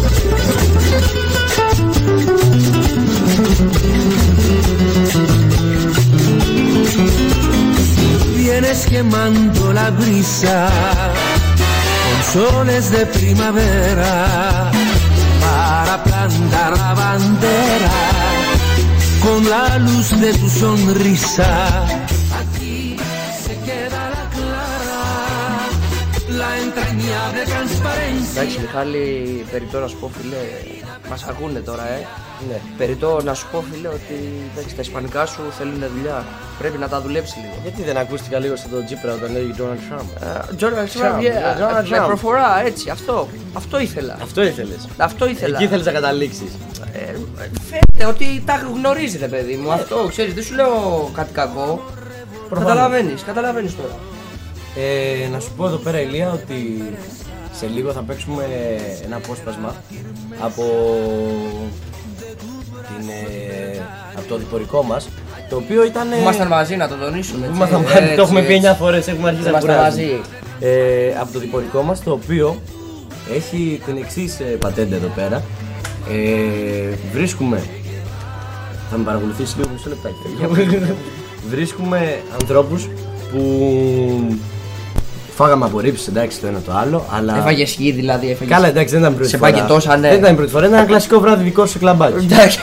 Quemando la brisa con soles de primavera para plantar la bandera con la luz de tu sonrisa. Aquí se queda la clara, la entrañable transparencia. Εντάξει, Μιχάλη, περιττό να σου πω, φίλε, μα ακούνε τώρα, ε. Ναι. Περιττό να σου πω, φίλε, ότι εντάξει, τα ισπανικά σου θέλουν δουλειά. Πρέπει να τα δουλέψει λίγο. Γιατί δεν ακούστηκα λίγο στον Τζίπρα όταν λέγει Donald Trump; Τζόρναλ Trump, Donald με Trump. προφορά, έτσι, αυτό. Αυτό ήθελα. Αυτό ήθελες. Αυτό ήθελα. Εκεί ήθελε να καταλήξεις. Ε, φαίνεται ότι τα γνωρίζετε, παιδί μου. Αυτό ξέρεις, δεν σου λέω κάτι κακό. Καταλαβαίνεις, καταλαβαίνεις τώρα. Ε, να σου πω εδώ πέρα, Ηλία, ότι σε λίγο θα παίξουμε ένα απόσπασμα από, την, ε, από το διπορικό μας το οποίο ήταν. Ήμασταν μαζί, να το τονίσουμε. έτσι. Ήμασταν μαζί, Έτσι, το έχουμε πει έτσι. 9 φορές, έχουμε αρχίσει να Ήμασταν κουράζουμε. μαζί. Ε, από το διπορικό μας το οποίο έχει την εξής πατέντα εδώ πέρα. Ε, βρίσκουμε. Θα με παρακολουθήσεις λίγο μισό λεπτάκι. βρίσκουμε ανθρώπους που φάγαμε απορρίψεις εντάξει το ένα το άλλο, αλλά. Έφαγε γη δηλαδή, έφαγε. Καλά, εντάξει, δεν ήταν η πρώτη Σε φορά. πακετώσανε. Δεν ήταν η πρώτη φορά, ήταν ένα κλασικό βράδυ δικό σου σε κλαμπάκι. Εντάξει.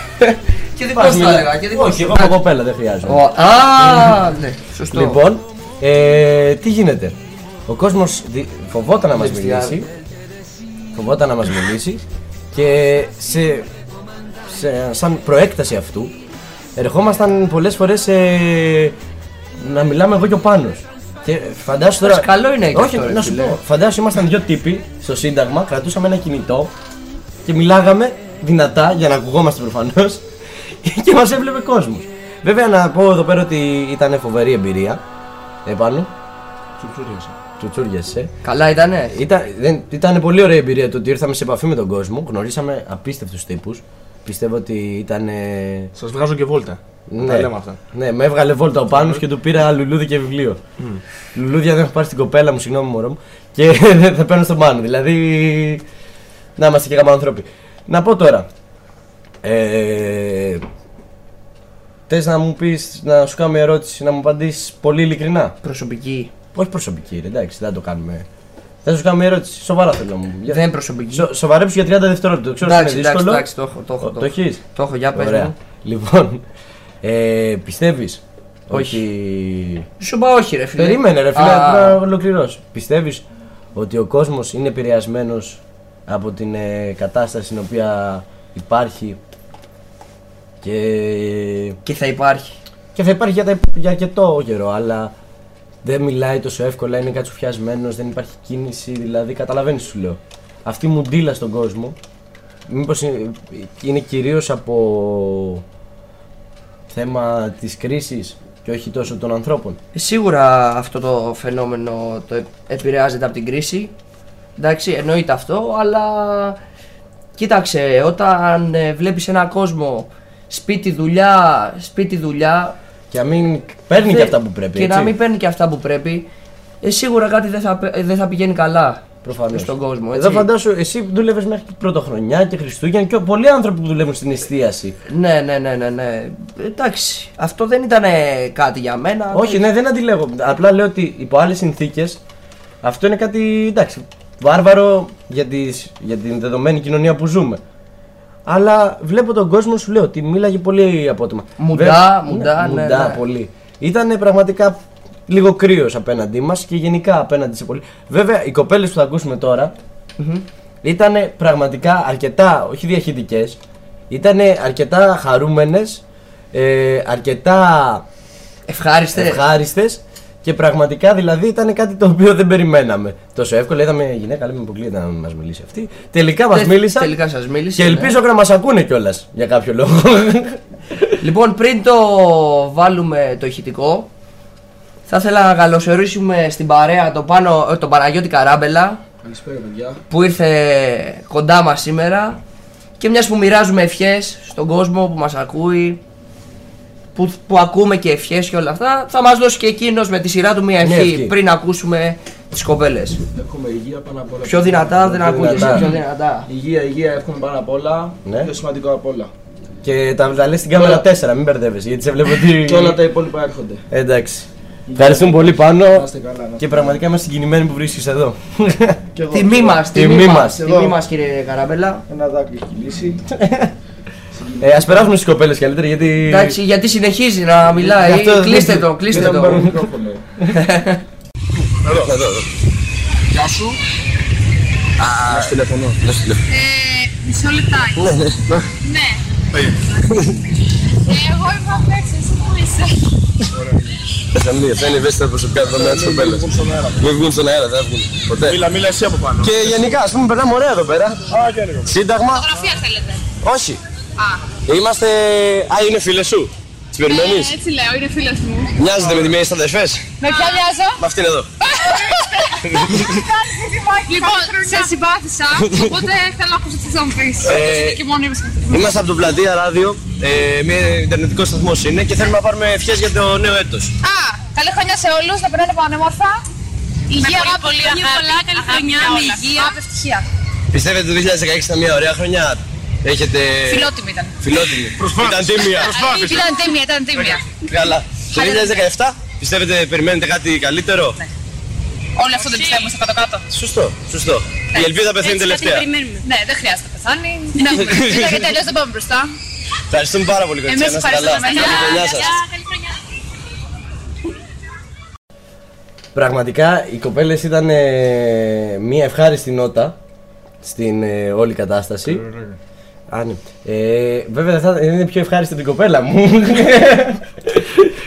Και δικό Πας σου μιλά- θα έλεγα. και δικό Όχι, σου. εγώ από κοπέλα δεν χρειάζομαι. Ο- Α, ναι, σωστό. Λοιπόν, ε, τι γίνεται; Ο κόσμος φοβόταν να μας Λεπιστιά. μιλήσει. Φοβόταν να μας μιλήσει και σε, σε, σαν προέκταση αυτού ερχόμασταν πολλές φορές ε, να μιλάμε εγώ και ο Πάνος. Και φαντάσου τώρα. Εντάξει, καλό είναι και Όχι, αυτό, ρε να σου φίλε. πω. Φαντάσου ήμασταν δύο τύποι στο Σύνταγμα, κρατούσαμε ένα κινητό και μιλάγαμε δυνατά για να ακουγόμαστε προφανώς [laughs] και μας έβλεπε κόσμος. Βέβαια να πω εδώ πέρα ότι ήταν φοβερή εμπειρία. Επάνω. Τσουτσούριασε. Καλά ήτανε. Ήταν, δεν, ήταν πολύ ωραία εμπειρία το ότι ήρθαμε σε επαφή με τον κόσμο. Γνωρίσαμε απίστευτους τύπους. Πιστεύω ότι ήταν. ε, Σας βγάζω και βόλτα. Τα λέμε αυτά. ναι, με έβγαλε βόλτα ο Πάνος και του πήρα λουλούδι και βιβλίο. Λουλούδια δεν έχω πάρει στην κοπέλα μου, συγγνώμη μωρό μου. Και [laughs] θα παίρνω στον Πάνο. Δηλαδή. Να είμαστε και καμπά άνθρωποι. Να πω τώρα. Ε, Θες να μου πεις, να σου κάνω μια ερώτηση, να μου απαντήσεις πολύ ειλικρινά; Προσωπική. Όχι προσωπική, ρε, εντάξει, δεν θα το κάνουμε. Θα σου κάνω μια ερώτηση. Σοβαρά θέλω να μου. Για- Δεν είναι προσωπική. Σο, σοβαρέψου για 30 δευτερόλεπτα. Ξέρω ότι είναι Εντάξει, εντάξει, δύσκολο. εντάξει, το έχω. Το έχω, Το έχεις; Το έχω, για πες Ωραία. μου. Λοιπόν, ε, πιστεύεις. Όχι. Ότι... Σου είπα όχι, ρε φίλε. Περίμενε, ρε φίλε, Α, να ολοκληρώσω. Πιστεύεις ότι ο κόσμος είναι επηρεασμένος από την ε, κατάσταση στην οποία υπάρχει και, Και θα υπάρχει. και θα υπάρχει για, τα, για αρκετό καιρό, αλλά δεν μιλάει τόσο εύκολα, είναι κατσουφιασμένος, δεν υπάρχει κίνηση, δηλαδή καταλαβαίνεις σου λέω. Αυτή μου ντύλα στον κόσμο, μήπως είναι, είναι κυρίως από θέμα της κρίσης και όχι τόσο των ανθρώπων. Ε, Σίγουρα αυτό το φαινόμενο το ε- επηρεάζεται από την κρίση. Εντάξει, εννοείται αυτό, αλλά κοίταξε, όταν ε, βλέπεις ένα κόσμο σπίτι δουλειά, σπίτι δουλειά Και να μην παίρνει και δε- αυτά που πρέπει, και έτσι. να μην παίρνει και αυτά που πρέπει, ε, σίγουρα κάτι δεν θα, πε- ε, δεν θα πηγαίνει καλά Προφανώς. στον κόσμο. Έτσι. Εδώ φαντάσου, εσύ δούλευε μέχρι και πρωτοχρονιά και Χριστούγεννα και πολλοί άνθρωποι που δουλεύουν στην εστίαση. Ναι, ναι, ναι, ναι, ναι. Εντάξει, αυτό δεν ήταν ε, κάτι για μένα. Όχι, ναι, δεν αντιλέγω. Απλά λέω ότι υπό άλλες συνθήκες αυτό είναι κάτι εντάξει, βάρβαρο για, τις, για την δεδομένη κοινωνία που ζούμε. Αλλά βλέπω τον κόσμο, σου λέω ότι μίλαγε πολύ απότομα. Μουντά, Βέβαια- μουντά, ναι, μουντά ναι. πολύ. Ήταν πραγματικά λίγο κρύος απέναντί μας και γενικά απέναντι σε πολύ. Βέβαια, οι κοπέλες που θα ακούσουμε τώρα ήταν πραγματικά αρκετά, όχι διαχειτικέ, ήταν αρκετά χαρούμενες, ε, αρκετά Ευχάριστες. ευχάριστες Και πραγματικά δηλαδή ήταν κάτι το οποίο δεν περιμέναμε. Τόσο εύκολα είδαμε γυναίκα, λέμε αποκλείεται να μας μιλήσει αυτή. Τελικά μας Τε- μίλησαν. τελικά σας μίλησε, Και ναι. ελπίζω να μας ακούνε κιόλας για κάποιο λόγο. Λοιπόν, πριν το βάλουμε το ηχητικό, θα ήθελα να καλωσορίσουμε στην παρέα τον, πάνω, ε, τον Παναγιώτη Καράμπελα Καλησπέρα, παιδιά. που ήρθε κοντά μας σήμερα και μιας που μοιράζουμε ευχές στον κόσμο που μας ακούει που, που ακούμε και ευχές και όλα αυτά θα μας δώσει και εκείνος με τη σειρά του μια Μια ευχή ευχή. πριν ακούσουμε τις κοπέλες Εύχομαι υγεία πάνω απ' όλα. Πιο δυνατά δεν Πιο ακούγεσαι, δυνατά. πιο δυνατά Υγεία, υγεία, εύχομαι πάνω απ' όλα. Ναι. Πιο σημαντικό απ' όλα. και τα, τα λε στην κάμερα 4, μην μπερδεύεσαι γιατί σε βλέπω ότι. Και όλα τα υπόλοιπα έρχονται. Εντάξει. Ευχαριστούμε πολύ πάνω Να είστε καλά. να είστε και πραγματικά είμαστε συγκινημένοι που βρίσκεις εδώ. Και εγώ. Τιμή μας, Τιμή τιμή μας. μας, τιμή Εγώ. μας κύριε Καράμπελα Ένα δάκρυ έχει λύσει. [laughs] ε, Α περάσουμε στις κοπέλες καλύτερα γιατί. Εντάξει, γιατί συνεχίζει να μιλάει, Γι' αυτό κλείστε δεν- το, κλείστε Δεν θα μου πάρω το μικρόφωνο. Γεια σου. Να σου τηλεφωνώ. Μισό λεπτάκι. Ναι, ναι. Ναι. Εγώ είμαι απ' έξω, εσύ που είσαι; Καμία, θα είναι ευαίσθητα προσωπικά δεδομένα τη κοπέλα. Μην βγουν στον αέρα, δεν θα βγουν. Ποτέ. Μίλα, μίλα εσύ από πάνω. Και γενικά, ας πούμε, περνάμε ωραία εδώ πέρα. Α, και λίγο. Σύνταγμα. Φωτογραφία θέλετε. Όχι. Α, Είμαστε. Α, είναι φίλες σου. Τις περιμένεις; ε, έτσι λέω, είναι φίλος μου. Μοιάζετε με τη μία στα αδερφές; Με ποια μοιάζω; Με αυτήν εδώ. [laughs] Λοιπόν, σε συμπάθησα, οπότε θέλω να ακούσω τι θα μου πεις. Ε, Και μόνο είπες αυτό. Είμαστε από το Πλατεία Ράδιο. Ε, μια ιντερνετικό σταθμός είναι και θέλουμε να πάρουμε ευχές για το νέο έτος. Α, καλή χρονιά σε όλους, να περνάνε πανέμορφα. Υγεία, αγάπη, πολύ πολλά, καλή χρονιά, με υγεία. Αγάπη, ευτυχία. Πιστεύετε το 2016 ήταν μια ωραία χρονιά; Έχετε. Φιλότιμη ήταν. Φιλότιμη. Ήταν τίμια. Ήταν τίμια, ήταν τίμια. Καλά. Το 2017 πιστεύετε περιμένετε κάτι καλύτερο; Όλοι αυτό δεν πιστεύουμε στο κάτω-κάτω. Σωστό, σωστό. Η ελπίδα πεθαίνει τελευταία. Ναι, δεν χρειάζεται να πεθάνει. Ναι, γιατί αλλιώς δεν πάμε μπροστά. Ευχαριστούμε πάρα πολύ, κορίτσια. Εμείς Να είστε καλά. ευχαριστούμε. Καλή χρονιά σας. Καλή χρονιά. Πραγματικά οι κοπέλες ήταν ε, μια ευχάριστη νότα στην ε, όλη κατάσταση. Α, ναι. Ε, βέβαια θα, είναι πιο ευχάριστη την κοπέλα μου. [laughs]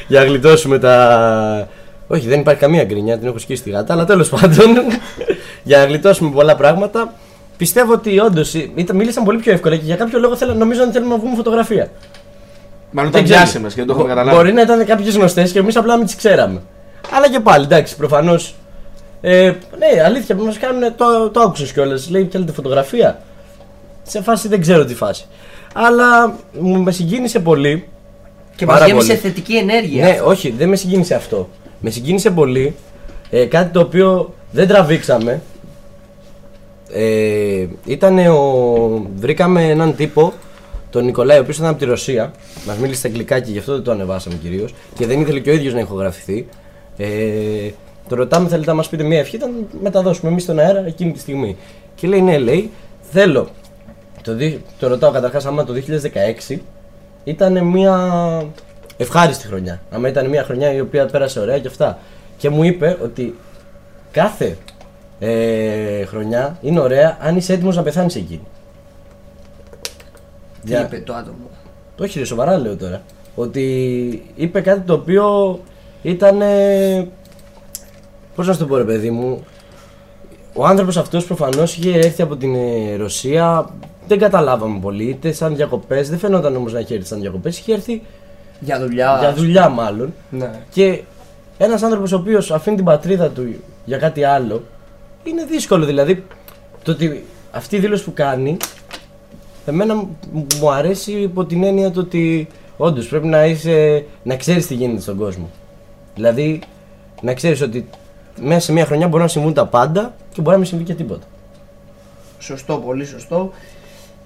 Για να γλιτώσουμε τα. Όχι, δεν υπάρχει καμία γκρινιά, την έχω σκίσει τη γάτα, αλλά τέλος πάντων. [laughs] για να γλιτώσουμε πολλά πράγματα. Πιστεύω ότι όντως μίλησαν πολύ πιο εύκολα και για κάποιο λόγο θέλω, νομίζω ότι θέλουμε να βγούμε φωτογραφία. Μάλλον Δεν ήταν ξέρω. διάσημες και δεν το έχουμε καταλάβει. Μπορεί να ήταν κάποιες γνωστές και εμείς απλά μην τις ξέραμε. Αλλά και πάλι, εντάξει, προφανώς. Ε, ναι, αλήθεια που μας κάνουν το, το άκουσες κιόλας. Λέει, θέλετε φωτογραφία; Σε φάση δεν ξέρω τι φάση. Αλλά μου με συγκίνησε πολύ. Και Πάρα μας γέμισε πολύ. θετική ενέργεια Ναι, όχι, δεν με συγκίνησε αυτό. Με συγκίνησε πολύ ε, κάτι το οποίο δεν τραβήξαμε. Ε, ήταν ο... Βρήκαμε έναν τύπο, τον Νικολάη, ο οποίος ήταν από τη Ρωσία. Μας μίλησε στα αγγλικά και γι' αυτό δεν το ανεβάσαμε κυρίως. Και δεν ήθελε και ο ίδιος να ηχογραφηθεί. Ε, το ρωτάμε, θέλετε να μας πείτε μια ευχή, ήταν μεταδώσουμε εμείς στον αέρα εκείνη τη στιγμή. Και λέει, ναι, λέει, θέλω. Το, δι- το ρωτάω καταρχάς, άμα το 2016 ήταν μια ευχάριστη χρονιά. Άμα ήταν μια χρονιά η οποία πέρασε ωραία και αυτά. Και μου είπε ότι κάθε ε, χρονιά είναι ωραία αν είσαι έτοιμος να πεθάνεις εκείνη. Τι Για- είπε το άτομο; Το όχι, ρε, σοβαρά λέω τώρα. Ότι είπε κάτι το οποίο ήταν. Ε, Πώς να σου το πω, ρε παιδί μου. Ο άνθρωπος αυτός προφανώς είχε έρθει από την ε, Ρωσία. Δεν καταλάβαμε πολύ. Είτε σαν διακοπές. Δεν φαινόταν όμως να έχει έρθει σαν διακοπές. Είχε έρθει Για δουλειά για δουλειά, μάλλον. Ναι Και ένας άνθρωπος ο οποίος αφήνει την πατρίδα του για κάτι άλλο. Είναι δύσκολο δηλαδή. Το ότι αυτή η δήλωση που κάνει. Εμένα μου- μου αρέσει υπό την έννοια του ότι όντως πρέπει να είσαι. να ξέρεις τι γίνεται στον κόσμο. Δηλαδή να ξέρεις ότι μέσα σε μια χρονιά μπορεί να συμβούν τα πάντα και μπορεί να μην συμβεί και τίποτα. Σωστό, πολύ σωστό.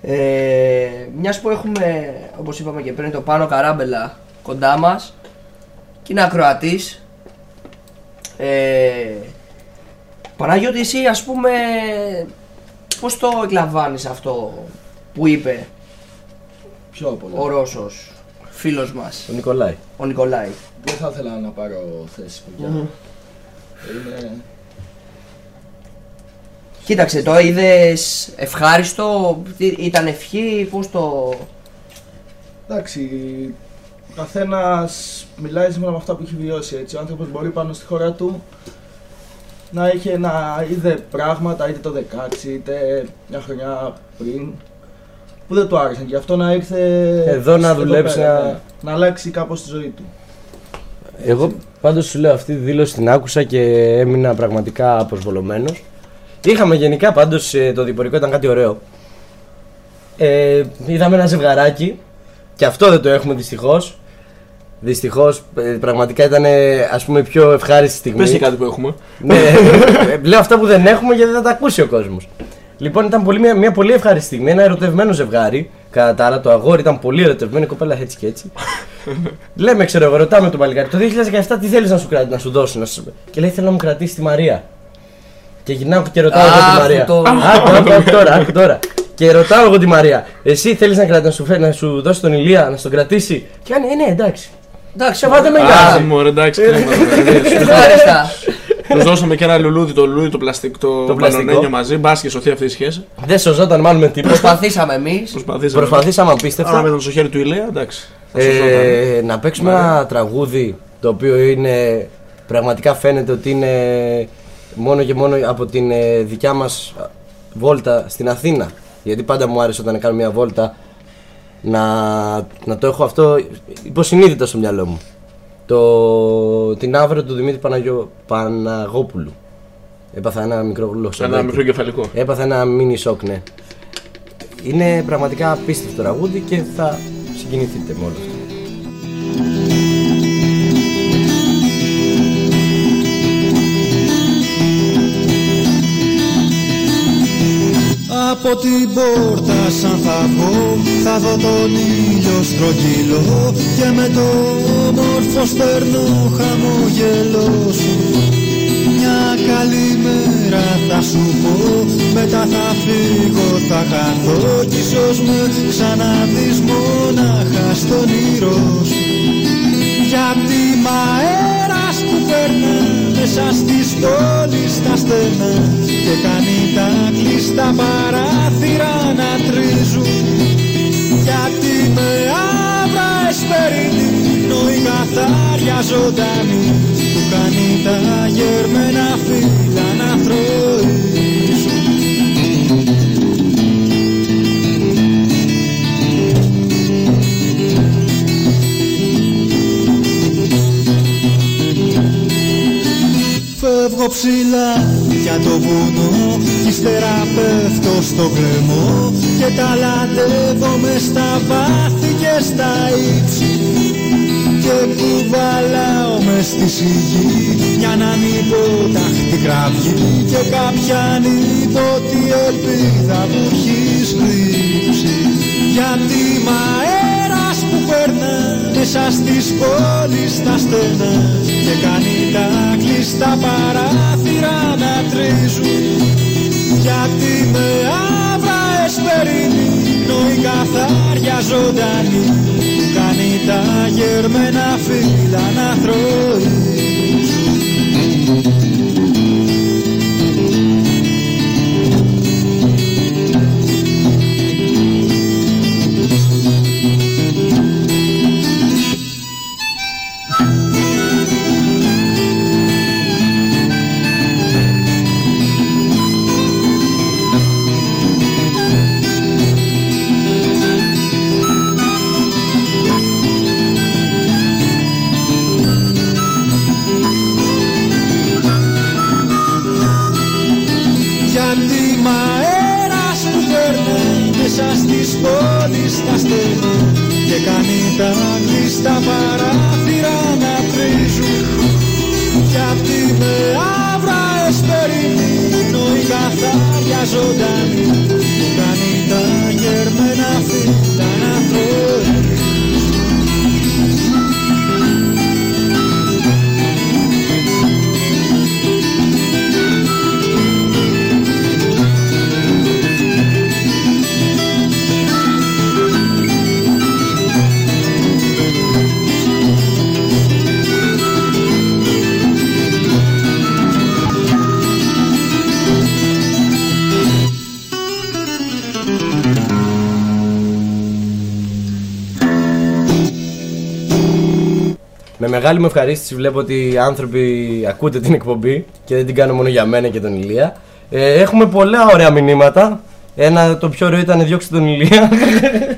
Ε, Μιας που έχουμε, όπως είπαμε και πριν, το πάνω καράμπελα κοντά μας και είναι ακροατής. Ε, Παναγιώτη, εσύ ας πούμε πώς το εκλαμβάνεις αυτό που είπε Πιο απ' όλα. ο Ρώσος φίλος μας, Ο Νικολάη. ο Νικολάη. Δεν θα ήθελα να πάρω θέση, παιδιά. Είναι... Κοίταξε, το είδες ευχάριστο, τι- ήταν ευχή, πώς το... Εντάξει, ο καθένας μιλάει σύμφωνα με αυτά που έχει βιώσει. Έτσι. Ο άνθρωπος μπορεί πάνω στη χώρα του να είχε να είδε πράγματα είτε το 16 είτε μια χρονιά πριν που δεν του άρεσαν και γι' αυτό να ήρθε Εδώ να δουλέψει, πέρα, να- ναι. να αλλάξει κάπως τη ζωή του. Εγώ πάντως σου λέω αυτή τη δήλωση την άκουσα και έμεινα πραγματικά αποσβολωμένος. Είχαμε γενικά πάντως το διπορικό ήταν κάτι ωραίο. Ε, είδαμε ένα ζευγαράκι και αυτό δεν το έχουμε δυστυχώς. Δυστυχώς πραγματικά ήταν ας πούμε η πιο ευχάριστη στιγμή. Πες και κάτι που έχουμε. ναι, [laughs] ε, λέω αυτά που δεν έχουμε γιατί θα τα ακούσει ο κόσμος. Λοιπόν, ήταν πολύ, μια, μια πολύ ευχάριστη στιγμή. Ένα ερωτευμένο ζευγάρι. Κατά τα άλλα, το αγόρι ήταν πολύ ερωτευμένο, η κοπέλα έτσι και έτσι. [laughs] Λέμε, ξέρω εγώ, ρωτάμε τον παλικάρι. Το 2017 τι θέλεις να σου, κρατήσει, να σου δώσει. Να σου... Και λέει, θέλω να μου κρατήσει τη Μαρία. Και γυρνάω και ρωτάω εγώ τη Άκου Μαρία. το. Άκου, άκου, άκου τώρα, άκου τώρα. Και ρωτάω εγώ τη Μαρία, εσύ θέλεις να, κρατήσει, να, σου, φέρει- να σου δώσει τον Ηλία, να στον κρατήσει; Και κάνει, ε, ναι, εντάξει. Εντάξει, Σε βάτε με Α, γεια. μωρέ, εντάξει, Ε, [laughs] κρίμα. Ευχαριστά. Του δώσαμε και ένα λουλούδι, το λουλούδι, το πλαστικό, το, Το πλαστικό. μπαλονένιο μαζί. Μπας και σωθεί αυτή η σχέση. Δεν σωζόταν μάλλον με τίποτα. Προσπαθήσαμε εμείς. Προσπαθήσαμε. Προσπαθήσαμε απίστευτα. Άμα ήταν στο χέρι του Ηλία, εντάξει. θα σωζόταν. Ε, να παίξουμε ένα τραγούδι το οποίο είναι πραγματικά φαίνεται ότι είναι μόνο και μόνο από την ε, δικιά μας βόλτα στην Αθήνα γιατί πάντα μου άρεσε όταν κάνω μια βόλτα να, να το έχω αυτό υποσυνείδητα στο μυαλό μου το, την άβρα του Δημήτρη Παναγιο, Παναγόπουλου έπαθα ένα μικρό γλώσσα Ένα μικρό κεφαλικό. Έπαθα ένα μίνι σοκ, ναι. Είναι πραγματικά απίστευτο τραγούδι και θα συγκινηθείτε με όλο αυτό. Από την πόρτα σαν θα βγω Θα δω τον ήλιο στρογγυλό Και με το όμορφο στερνό χαμογελό σου Μια καλή μέρα θα σου πω Μετά θα φύγω θα χαθώ Κι ίσως με ξαναδείς μονάχα στον ήρω σου. Γιατί μ' αέρας που περνά μέσα στις πόλεις τα στενά και κάνει τα κλειστά παράθυρα να τρίζουν. Γιατί με άβρα εσπερινή η καθάρια ζωντανή που κάνει τα γερμένα φύλλα να θροίζουν Φεύγω ψηλά για το βουνό. Κι ύστερα πέφτω στο γκρεμό Και ταλαντεύω μες στα βάθη και στα ύψη. Και κουβαλάω μες στη σιγή Μια ανυπόταχτη κραυγή. Και κάποια ανίποτη ελπίδα που έχεις κρύψει Γιατί μ' αέρας που περνά μέσα στις πόλεις τα στενά και κάνει τα κλειστά παράθυρα να τρίζουν. Γιατί με άβρα εσπερινή η καθάρια ζωντανή. Που κάνει τα γερμένα φύλλα να θροίζουν τα κλειστά παράθυρα να τρίζουν γιατί με άβρα εσπερινή η καθάρια ζωντανή. Που κάνει τα γερμένα φύλλα να Με μεγάλη μου ευχαρίστηση βλέπω ότι οι άνθρωποι ακούτε την εκπομπή και δεν την κάνω μόνο για μένα και τον Ηλία. Ε, έχουμε πολλά ωραία μηνύματα. Ένα το πιο ωραίο ήταν διώξτε τον Ηλία.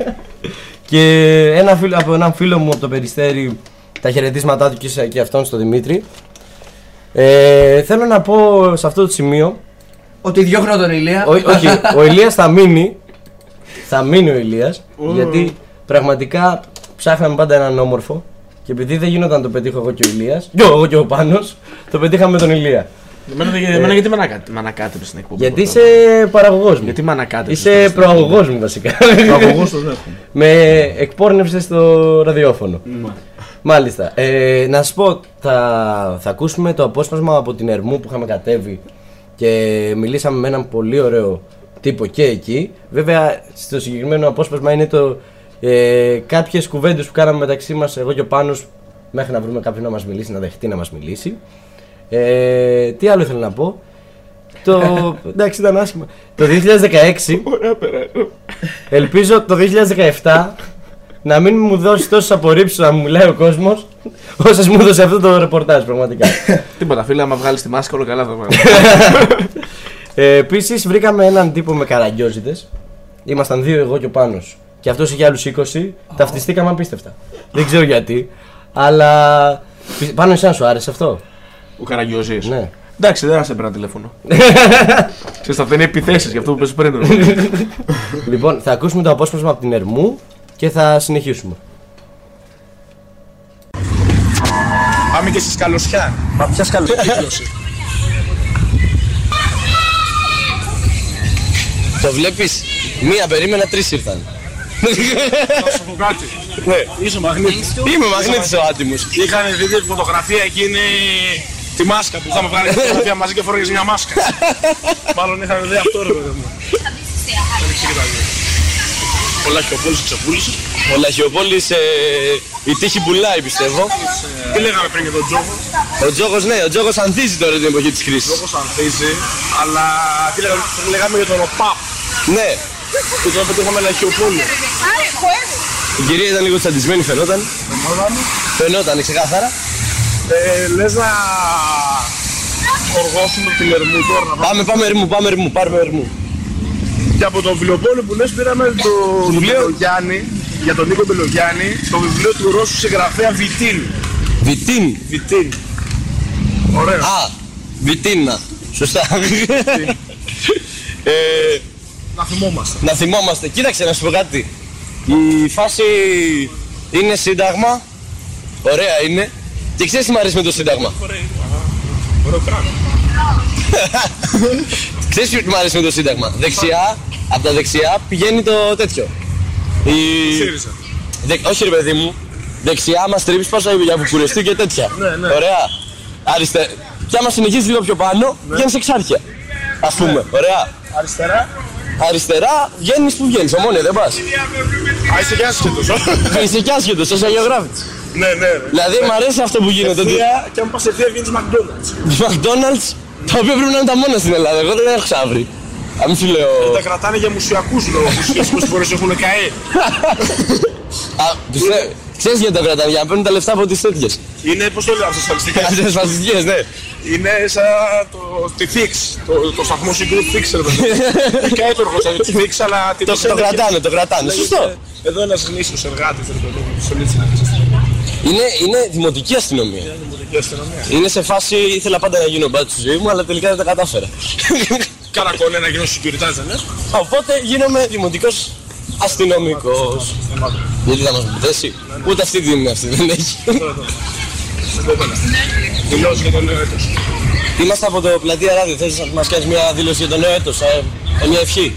[laughs] και ένα φίλο, από έναν φίλο μου από το Περιστέρι τα χαιρετίσματά του και, σε- και αυτόν στον Δημήτρη. Ε, θέλω να πω σε αυτό το σημείο Ότι διώχνω τον Ηλία. Ό- όχι, ο Ηλίας θα μείνει. [laughs] Θα μείνει ο Ηλίας. Ου. γιατί πραγματικά ψάχναμε πάντα έναν όμορφο. Και επειδή δεν γίνονταν να το πετύχω εγώ και ο Ηλίας, και εγώ και ο Πάνος, το πετύχαμε με τον Ηλία. Εμένα, δεν- εμένα γιατί με ανακάτε- με ανακάτεψε στην εκπομπή. Γιατί πρώτα; είσαι παραγωγός μου. Γιατί με ανακάτεψε. Είσαι προαγωγός μου βασικά. Προαγωγός το δέχομαι. Με εκπόρνευσες στο ραδιόφωνο. Μάλιστα. Ε, να σα πω, θα, θα ακούσουμε το απόσπασμα από την Ερμού που είχαμε κατέβει και μιλήσαμε με έναν πολύ ωραίο τύπο και εκεί. Βέβαια, στο συγκεκριμένο απόσπασμα είναι το ε, κάποιες κουβέντες που κάναμε μεταξύ μας, εγώ και ο Πάνος, μέχρι να βρούμε κάποιον να μας μιλήσει, να δεχτεί να μας μιλήσει. Ε, τι άλλο ήθελα να πω; Το. [laughs] εντάξει, ήταν άσχημα. Το 2016. ελπίζω το 2017 να μην μου δώσει τόσες απορρίψεις να μου μιλάει ο κόσμος όσες μου έδωσε αυτό το ρεπορτάζ πραγματικά. [laughs] Τίποτα, φίλε, άμα βγάλεις τη μάσκα, όλο καλά θα βγάλει. [laughs] ε, Επίσης, βρήκαμε έναν τύπο με καραγκιόζητες. Ήμασταν δύο εγώ και ο Πάνος Και αυτός είχε άλλους 20. Ταυτιστήκαμε απίστευτα. Δεν ξέρω γιατί. Αλλά. πι- Πάνω εσένα σου άρεσε αυτό; Ο Καραγκιόζης. Ναι. Εντάξει, δεν θα σε έπαιρνα τηλέφωνο. [laughs] Ξέρεις, αυτά είναι επιθέσεις για αυτό που πες πριν. [laughs] λοιπόν, θα ακούσουμε το απόσπασμα από την Ερμού και θα συνεχίσουμε. Πάμε και στη σκαλωσιά. Μα ποια σκαλωσιά. [laughs] Το βλέπεις, μία περίμενα, τρεις ήρθαν. Θα σου πω κάτι. Ναι. Είσαι μαγνήτης. Είμαι μαγνήτης ο άτιμος. Είχαν δει τη φωτογραφία εκείνη τη μάσκα που είχαμε βγάλει τη φωτογραφία μαζί και φοράγες μια μάσκα. Μάλλον είχαν δει αυτό ρε παιδί μου. Δεν ξέρω τι θα Ο Λαχιοπόλης ξεπούλησε. Ο Λαχιοπόλης ε, η τύχη πουλάει πιστεύω. Τι λέγαμε πριν για τον Τζόγος; Ο Τζόγος ναι, ο Τζόγος ανθίζει τώρα την εποχή της Ο κρίσης. Τζόγος ανθίζει, αλλά τι λέγαμε, πριν λέγαμε για τον ΟΠΑΠ. Ναι, Και τώρα πετύχαμε Λαχιοπόλη. η κυρία ήταν λίγο τσαντισμένη φαινόταν. Φαινόταν ξεκάθαρα. Ε, λες να οργώσουμε την Ερμού τώρα να πάμε. Πάμε, πάμε Ερμού, πάμε Ερμού, πάρουμε Ερμού. Και από τον Βιβλιοπόλη που λες πήραμε το βιβλίο; Μπελογιάννη, για τον Νίκο Μπελογιάννη, το βιβλίο του Ρώσου συγγραφέα Βιτίν. Βιτίν. Βιτίν. Ωραίο. Α, Βιτίνα. Σωστά. ε, Να θυμόμαστε. να θυμόμαστε. Κοίταξε να σου πω κάτι. Η φάση είναι σύνταγμα. Ωραία είναι. Και ξέρεις τι μου αρέσει με το σύνταγμα; Ωραίο πράγμα. Ξέρεις τι μου αρέσει με το σύνταγμα; Δεξιά, από τα δεξιά πηγαίνει το τέτοιο. Η... ΣΥΡΙΖΑ. Δε... Όχι ρε παιδί μου. Δεξιά μας τρύπεις πάσα για βουκουρεστή και τέτοια. Ναι, ναι. Ωραία. Αριστε... Και άμα συνεχίσεις λίγο πιο πάνω, βγαίνεις εξάρχεια. Ας πούμε. Ωραία. Αριστερά. Αριστερά βγαίνεις που βγαίνεις. Ομόνια δεν πας. Α, είσαι και άσχετος. Είσαι κι άσχετος, ως αγιογράφητος. Ναι, ναι. ρε. Δηλαδή μου αρέσει αυτό που γίνεται. ότι- Ευθεία και αν πας ευθεία βγαίνεις McDonald's. Του McDonald's, τα οποία πρέπει να είναι τα μόνα στην Ελλάδα. Εγώ δεν έχω ξάβρει. Αν σου λέω. Τα κρατάνε για μουσιακούς λόγους. Σχέσεις πόσες φορές έχουν καεί. [laughs] Α, τους λέω- Ξέρεις γιατί τα κρατάνε, για να παίρνουν τα λεφτά από τις τέτοιες. Είναι, πώς το λέω, αυτές τις ασφαλιστικές. Από [laughs] τις φασιστικές, ναι. Είναι σαν το, τη Fix, το, το σταθμό συγκρού Fix, ρε παιδί. Έχει καεί το εργοστάσιο τη Fix, αλλά τη Το- Fix το είναι κρατάνε, και- το κρατάνε. λέγεται- Σωστό. Εδώ ένας γνήσιος εργάτης, ρε παιδί μου, στο Λίτσι, να ξέρεις. Είναι, είναι δημοτική αστυνομία. Είναι δημοτική αστυνομία. Είναι σε φάση ήθελα πάντα να γίνω μπάτσι στη ζωή μου, αλλά τελικά δεν τα κατάφερα. Κάνα κονέ να γίνω security, δεν είναι. Οπότε γίνομαι δημοτικός αστυνομικός. Γιατί θα μας βουτέσει. Ούτε αυτή τη δίνει αυτή δεν έχει. Δηλώσει για το νέο έτος. Είμαστε από το πλατεία ράδιο. Θες να μας κάνεις μια δήλωση για το νέο έτος, ε, ε, μια ευχή.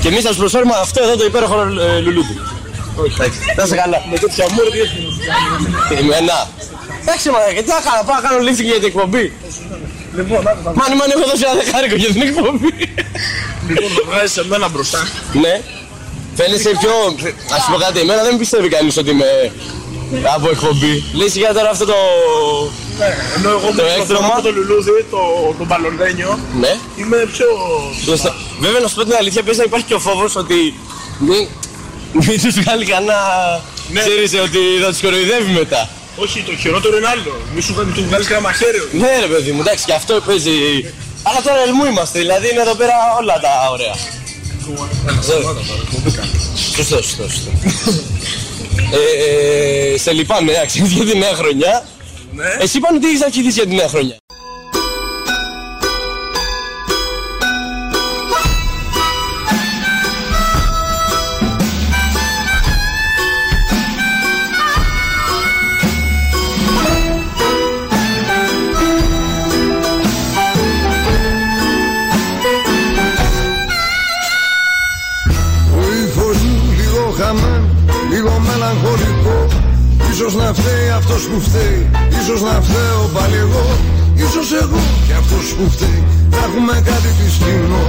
Και εμείς θα σου προσφέρουμε αυτό εδώ το υπέροχο ε, λουλούδι. Εντάξει, Να είσαι καλά. Με τέτοια μούρ, τι έχει. Εμένα. Εντάξει, μα γιατί θα κάνω, πάω να κάνω lifting για την εκπομπή. Λοιπόν, άκου, θα- Μάνι, μάνι, έχω δώσει ένα δεκάρικο για την εκπομπή. λοιπόν, θα βγάζεις σε μένα μπροστά. Ναι. Φαίνεσαι πιο. Α σου πω κάτι, εμένα δεν πιστεύει κανείς ότι είμαι από εκπομπή. Λέει σιγά τώρα αυτό το. Ναι, ενώ εγώ Το με έκτρωμα. το το λουλούδι, το, το μπαλοντένιο, Ναι. είμαι πιο... Σωστά. Βέβαια, να σου πω την αλήθεια, παίζει να υπάρχει και ο φόβος ότι. Μην, μην τους βγάλει κανένα. Ναι. Ξέρεις ότι θα τους κοροϊδεύει μετά. Όχι, το χειρότερο είναι άλλο. Μη σου κάνει τους βγάλεις κανένα μαχαίρι. Ναι, ρε παιδί μου, εντάξει, και αυτό παίζει. Αλλά τώρα ελμού είμαστε, δηλαδή είναι εδώ πέρα όλα τα ωραία. Σωστό, σωστό, σωστό. Ε, σε λυπάμαι, εντάξει, [laughs] για τη νέα χρονιά. Εσύ πάνω τι έχεις να ευχηθείς για τη νέα χρονιά. Ίσως να φταίει αυτός που φταίει, ίσως να φταίω πάλι εγώ. Ίσως εγώ και αυτός που φταίει, να έχουμε κάτι της κοινό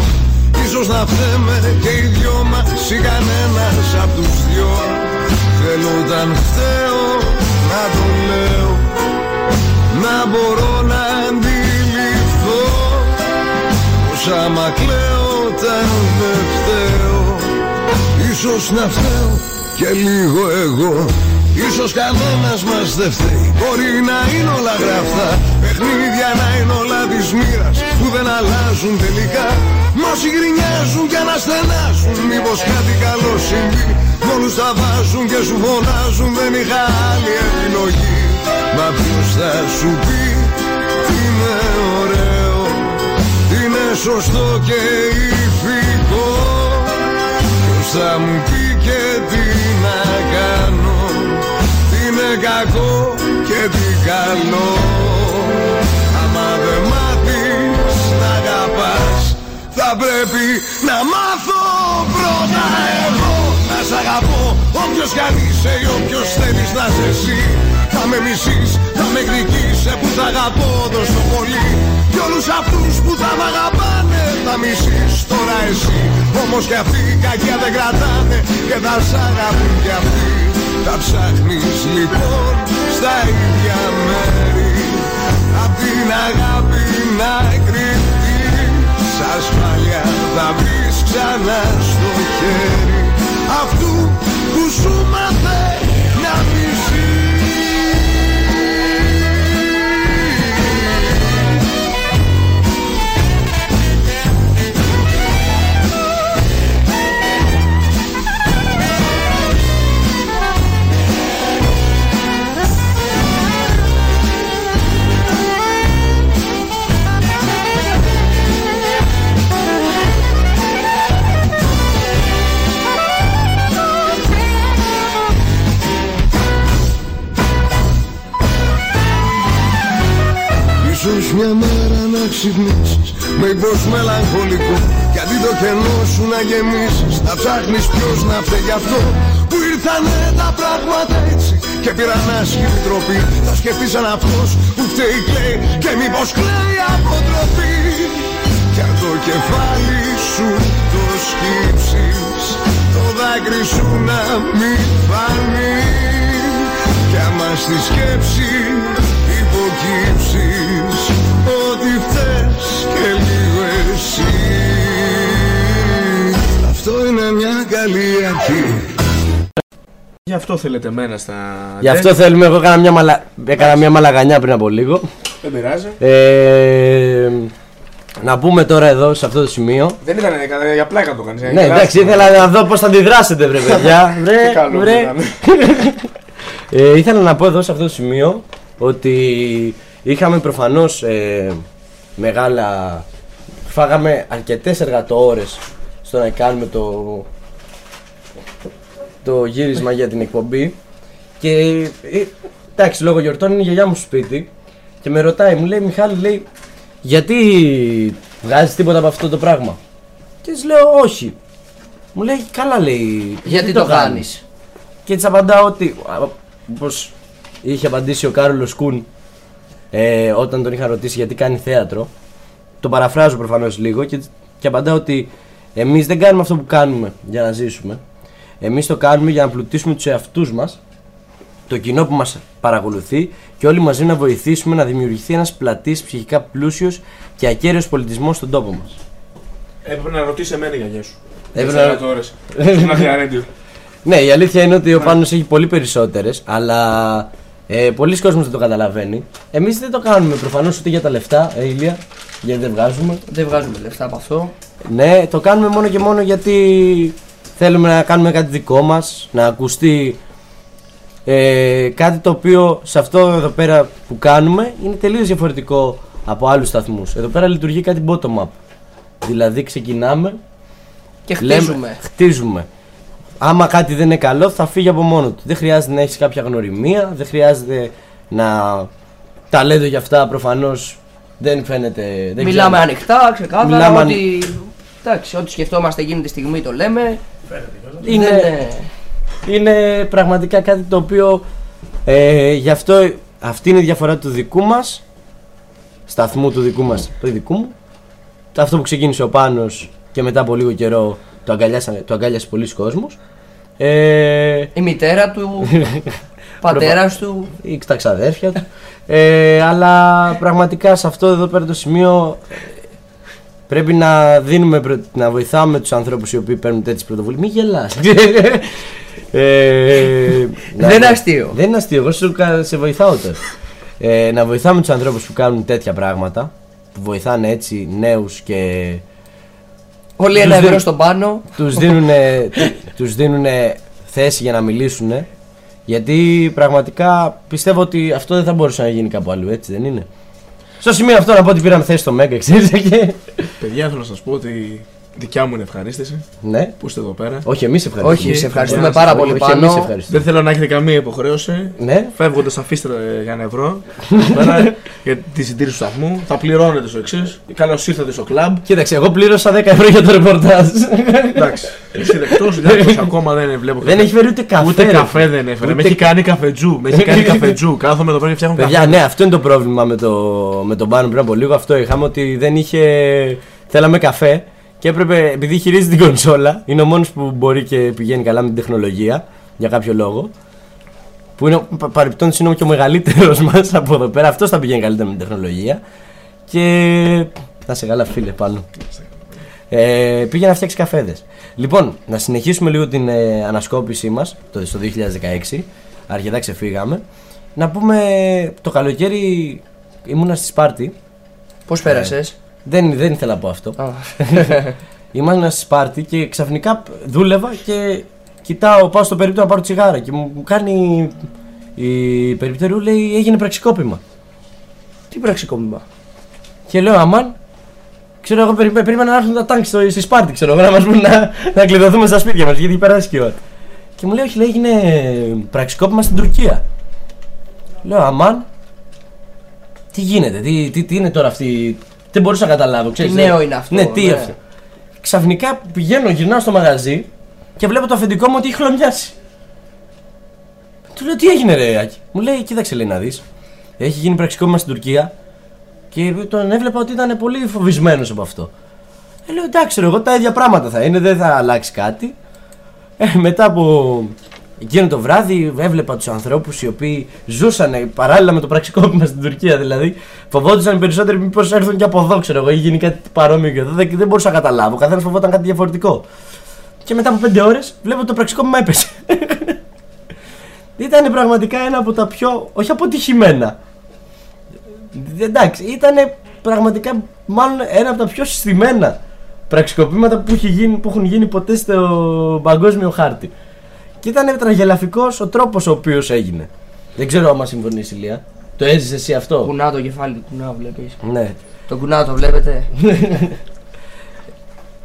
Ίσως να φταίμε και οι δυο μας ή κανένας απ' τους δυο. Θέλω όταν φταίω να το λέω. Να μπορώ να αντιληφθώ. Πως άμα κλαίω όταν δεν φταίω Ίσως να φταίω και λίγο εγώ Ίσως κανένας μας δεν φταίει. Μπορεί να είναι όλα γραφτά. Παιχνίδια να είναι όλα της μοίρας Που δεν αλλάζουν τελικά. Μα όσοι γκρινιάζουν και αναστενάζουν Μήπως κάτι καλό συμβεί. Μ' όλους τα βάζουν και σου φωνάζουν. Δεν είχα άλλη επιλογή. Μα ποιος θα σου πει Τι είναι ωραίο Τι είναι σωστό και ηθικό. Ποιος θα μου πει κακό και τι καλό Άμα δεν μάθεις να αγαπάς Θα πρέπει να μάθω πρώτα εγώ. Να σ' αγαπώ όποιος κι αν είσαι ή όποιος θέλεις να είσαι εσύ Θα με μισείς, θα με εκδικείς, ε, που θα αγαπώ τόσο πολύ. Κι όλους αυτούς που θα μ' αγαπάνε θα μισείς τώρα εσύ. Όμως κι αυτοί κακιά δεν κρατάνε και θα σ' αγαπούν κι αυτοί Τα ψάχνεις λοιπόν στα ίδια μέρη. Απ' την αγάπη να κρυφτεί Σαν ασφάλεια θα βρεις ξανά στο χέρι. Αυτού που σου μάθε να Ίσως μια μέρα να ξυπνήσεις. Με ύπος μελαγχολικό. Κι αντί το κενό σου να γεμίσεις. Θα ψάχνεις ποιος να φταίει γι' αυτό. Που ήρθανε τα πράγματα έτσι. Και πήραν άσχημη τροπή. Θα σκεφτείς αν αυτός που φταίει κλαίει. Και μήπως κλαίει από τροπή. Κι αν το κεφάλι σου το σκύψεις Το δάκρυ σου να μην φανεί. Κι άμα στη σκέψη υποκύψεις Ότι φταίς και λίγο εσύ Αυτό είναι μια καλή αρχή Γι' αυτό θέλετε εμένα στα. Γι' αυτό θέλουμε, εγώ έκανα μια, μαλα... έκανα μια μαλαγανιά πριν από λίγο. Δεν πειράζει. Ε, να πούμε τώρα εδώ σε αυτό το σημείο. Δεν ήταν ε, για πλάκα το κάνεις. Ναι, εντάξει, ήθελα να δω πώς θα αντιδράσετε, βρε [laughs] παιδιά. Βρε, Τι καλό βρε. ήταν. Ε, ήθελα να πω εδώ σε αυτό το σημείο ότι είχαμε προφανώς ε, μεγάλα... Φάγαμε αρκετές εργατοώρες στο να κάνουμε το, το γύρισμα για την εκπομπή. Και ε, εντάξει λόγω γιορτών είναι η γιαγιά μου στο σπίτι και με ρωτάει, μου λέει Μιχάλη λέει γιατί βγάζεις τίποτα από αυτό το πράγμα; Και της λέω όχι μου λέει καλά λέει Γιατί το κάνεις;» και της απαντάω ότι όπως είχε απαντήσει ο Κάρολος Κούν ε, όταν τον είχα ρωτήσει γιατί κάνει θέατρο το παραφράζω προφανώς λίγο και, και απαντάω ότι εμείς δεν κάνουμε αυτό που κάνουμε για να ζήσουμε εμείς το κάνουμε για να πλουτίσουμε τους εαυτούς μας το κοινό που μας παρακολουθεί και όλοι μαζί να βοηθήσουμε να δημιουργηθεί ένας πλατής, ψυχικά πλούσιος και ακέραιος πολιτισμός στον τόπο μας. Έπρεπε να ρωτήσει εμένα η γιαγιά σου. Έπρεπε να- τώρα. Στην Αθήνα Radio. Ναι, η αλήθεια είναι ότι ο Πάνος έχει πολύ περισσότερες, αλλά Ε, πολλοί κόσμοι δεν το καταλαβαίνει. Εμείς δεν το κάνουμε προφανώς ούτε για τα λεφτά, ε, Ηλία, γιατί δεν βγάζουμε. Δεν βγάζουμε λεφτά από αυτό. Ναι, το κάνουμε μόνο και μόνο γιατί θέλουμε να κάνουμε κάτι δικό μας, να ακουστεί ε, κάτι το οποίο σε αυτό εδώ πέρα που κάνουμε είναι τελείως διαφορετικό από άλλους σταθμούς. Εδώ πέρα λειτουργεί κάτι bottom-up. Δηλαδή ξεκινάμε Και λέμε- χτίζουμε. Χτίζουμε. Άμα κάτι δεν είναι καλό, θα φύγει από μόνο του. Δεν χρειάζεται να έχεις κάποια γνωριμία, δεν χρειάζεται να. Ταλέντο για αυτά προφανώς δεν φαίνεται. Δεν Μιλάμε ξέρω. ανοιχτά, ξεκάθαρα. Μιλάμε αν- ότι... Εντάξει, ό,τι σκεφτόμαστε εκείνη τη στιγμή το λέμε. Είναι, Δεν, είναι πραγματικά κάτι το οποίο ε, γι' αυτό αυτή είναι η διαφορά του δικού μας σταθμού του δικού μας το δικού μου αυτό που ξεκίνησε ο Πάνος και μετά από λίγο καιρό το αγκαλιάσε, το αγκάλιασε πολλοί κόσμος ε, Η μητέρα του, [laughs] πατέρας του. ή τα ξαδέρφια του ε, αλλά πραγματικά σε αυτό εδώ πέρα το σημείο ε, πρέπει να δίνουμε, πρω- να βοηθάμε τους ανθρώπους οι οποίοι παίρνουν τέτοιες πρωτοβουλίες μην γελάς [laughs] ε, να- Δεν είναι αστείο. δεν είναι αστείο, εγώ σου κα- σε βοηθάω τώρα. Ε, να βοηθάμε τους ανθρώπους που κάνουν τέτοια πράγματα που βοηθάνε έτσι νέους και Όλοι Τους ένα ευρώ δίνουν- στον πάνω. τους δίνουν, [laughs] τους δίνουνε θέση για να μιλήσουν γιατί πραγματικά πιστεύω ότι αυτό δεν θα μπορούσε να γίνει κάπου αλλού έτσι δεν είναι; Στο σημείο αυτό να πω ότι πήραμε θέση στο Μέγκα ξέρεις και... Παιδιά, θέλω να σας πω ότι δικιά μου είναι ευχαρίστηση ναι. που είστε εδώ πέρα. όχι εμείς ευχαριστούμε Όχι, σε ευχαριστούμε όχι, πάρα όχι, πολύ όχι, πάνω. εμείς ευχαριστούμε. Δεν θέλω να έχετε καμία υποχρέωση. ναι Φεύγοντας, αφήστε ε, για ένα ευρώ εδώ πέρα [laughs] για τη συντήρηση του σταθμού. Θα πληρώνετε στο εξής. Καλώς ήρθατε στο κλαμπ. Κοίταξε εγώ πλήρωσα 10 ευρώ για το ρεπορτάζ Εντάξει. Εσύ δεκτό, Γιάννη [laughs] ακόμα δεν βλέπω. δεν έχει φέρει ούτε καφέ Ούτε ρε. καφέ δεν έφερε. Με Ούτε έχει κάνει καφετζού. Με έχει κάνει [laughs] καφετζού. Κάθομαι εδώ πέρα και φτιάχνω Παιδιά, καφέ. ναι, αυτό είναι το πρόβλημα με, το, με τον Πάνο πριν από λίγο. Αυτό είχαμε ότι δεν είχε. Θέλαμε καφέ και έπρεπε, επειδή χειρίζει την κονσόλα, είναι ο μόνος που μπορεί και πηγαίνει καλά με την τεχνολογία για κάποιο λόγο. Που είναι παρεπτόντω είναι και ο μεγαλύτερος [laughs] μας από εδώ πέρα. Αυτός θα πηγαίνει καλύτερα με την τεχνολογία. Και. Να σε καλά, φίλε, πάνω. Ε, πήγε να φτιάξει καφέδες. Λοιπόν, να συνεχίσουμε λίγο την ε, ανασκόπησή μας το, στο 2016. Αρκετά ξεφύγαμε. Να πούμε το καλοκαίρι ήμουνα στη Σπάρτη. Πώς πέρασες; Δεν, δεν ήθελα να πω αυτό. [laughs] Ήμουνα στη Σπάρτη και ξαφνικά δούλευα και κοιτάω, πάω στο περίπτωμα να πάρω τσιγάρα και μου μου κάνει η περιπτερού λέει έγινε πραξικόπημα. Τι πραξικόπημα; Και λέω αμάν, ξέρω εγώ περιμέ- περίμενα να έρθουν τα τάγκ στο, στη Σπάρτη, ξέρω εγώ, να μας πούν να, να κλειδωθούμε στα σπίτια μας γιατί έχει περάσει και η ώρα. Και μου λέει όχι λέει έγινε πραξικόπημα στην Τουρκία. Λέω αμάν, τι γίνεται, τι, τι, τι είναι τώρα αυτή, δεν μπορούσα να καταλάβω. Ξέρεις, νέο δεν- είναι αυτό, Ναι, τι ναι. αυτό. Ξαφνικά πηγαίνω, γυρνάω στο μαγαζί και βλέπω το αφεντικό μου ότι έχει χλωμιάσει. Του λέω τι έγινε ρε Άκη; Μου λέει κοίταξε λέει να δεις. Έχει γίνει πραξικόπημα στην Τουρκία και τον έβλεπα ότι ήταν πολύ φοβισμένος από αυτό. Ε, λέω εντάξει ρε, εγώ τα ίδια πράγματα θα είναι, δεν θα αλλάξει κάτι. Ε, μετά από εκείνο το βράδυ έβλεπα τους ανθρώπους οι οποίοι ζούσαν παράλληλα με το πραξικόπημα [laughs] στην Τουρκία δηλαδή. Φοβόντουσαν οι περισσότεροι μήπως έρθουν και από εδώ ξέρω εγώ ή γίνει κάτι παρόμοιο και εδώ. Δεν, δεν μπορούσα να καταλάβω, ο καθένας φοβόταν κάτι διαφορετικό. Και μετά από πέντε ώρες βλέπω ότι το πραξικόπημα έπεσε. [laughs] Ήταν πραγματικά ένα από τα πιο, όχι αποτυχημένα. Ε, Εντάξει, ήταν πραγματικά μάλλον ένα από τα πιο συστημένα πραξικοπήματα που, έχει γίνει, που έχουν γίνει ποτέ στο παγκόσμιο χάρτη. Και ήταν τραγελαφικός ο τρόπος ο οποίος έγινε. Δεν ξέρω αν συμφωνείς, Ηλία. Το έζησες εσύ αυτό; Κουνά το κεφάλι του, κουνά βλέπεις. Ναι. Το κουνά το βλέπετε; [laughs]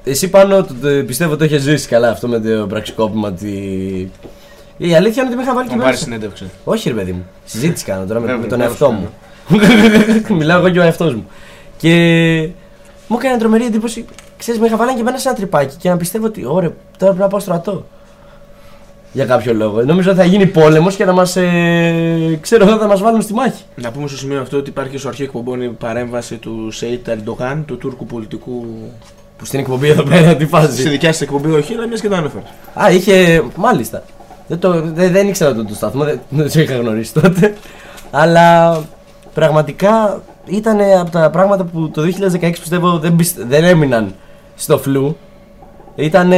Εσύ πάνω το, το- πιστεύω το έχεις ζήσει καλά αυτό με το πραξικόπημα. Τη... Η αλήθεια είναι ότι με είχα βάλει και Να πάρει μέσα. συνέντευξη. Όχι, ρε παιδί μου. Συζήτηση κάνω τώρα με, Βέβαια, με τον τέλος εαυτό μου. [laughs] Μιλάω εγώ και ο εαυτός μου. Και μου έκανε τρομερή εντύπωση. Ξέρεις, με είχα βάλει και μένα σε ένα τρυπάκι και να πιστεύω ότι ωραία, τώρα πρέπει να πάω στρατό. Για κάποιο λόγο. Νόμιζα ότι θα γίνει πόλεμος και να μας. Ε, ξέρω εγώ, θα μας βάλουν στη μάχη. Να πούμε στο σημείο αυτό ότι υπάρχει στο αρχείο εκπομπών η παρέμβαση του Σέιτ Ερντογάν, του Τούρκου πολιτικού. Που στην εκπομπή εδώ πέρα τι Στη φάση. δικιά σας εκπομπή, όχι, αλλά μιας και το ανέφερε. Α, είχε. Μάλιστα. Δεν, το, δεν, δεν ήξερα το, το σταθμό, δεν, δεν το είχα γνωρίσει τότε. Αλλά πραγματικά ήταν από τα πράγματα που το 2016 πιστεύω δεν, πιστε- δεν έμειναν στο φλου. Ήταν.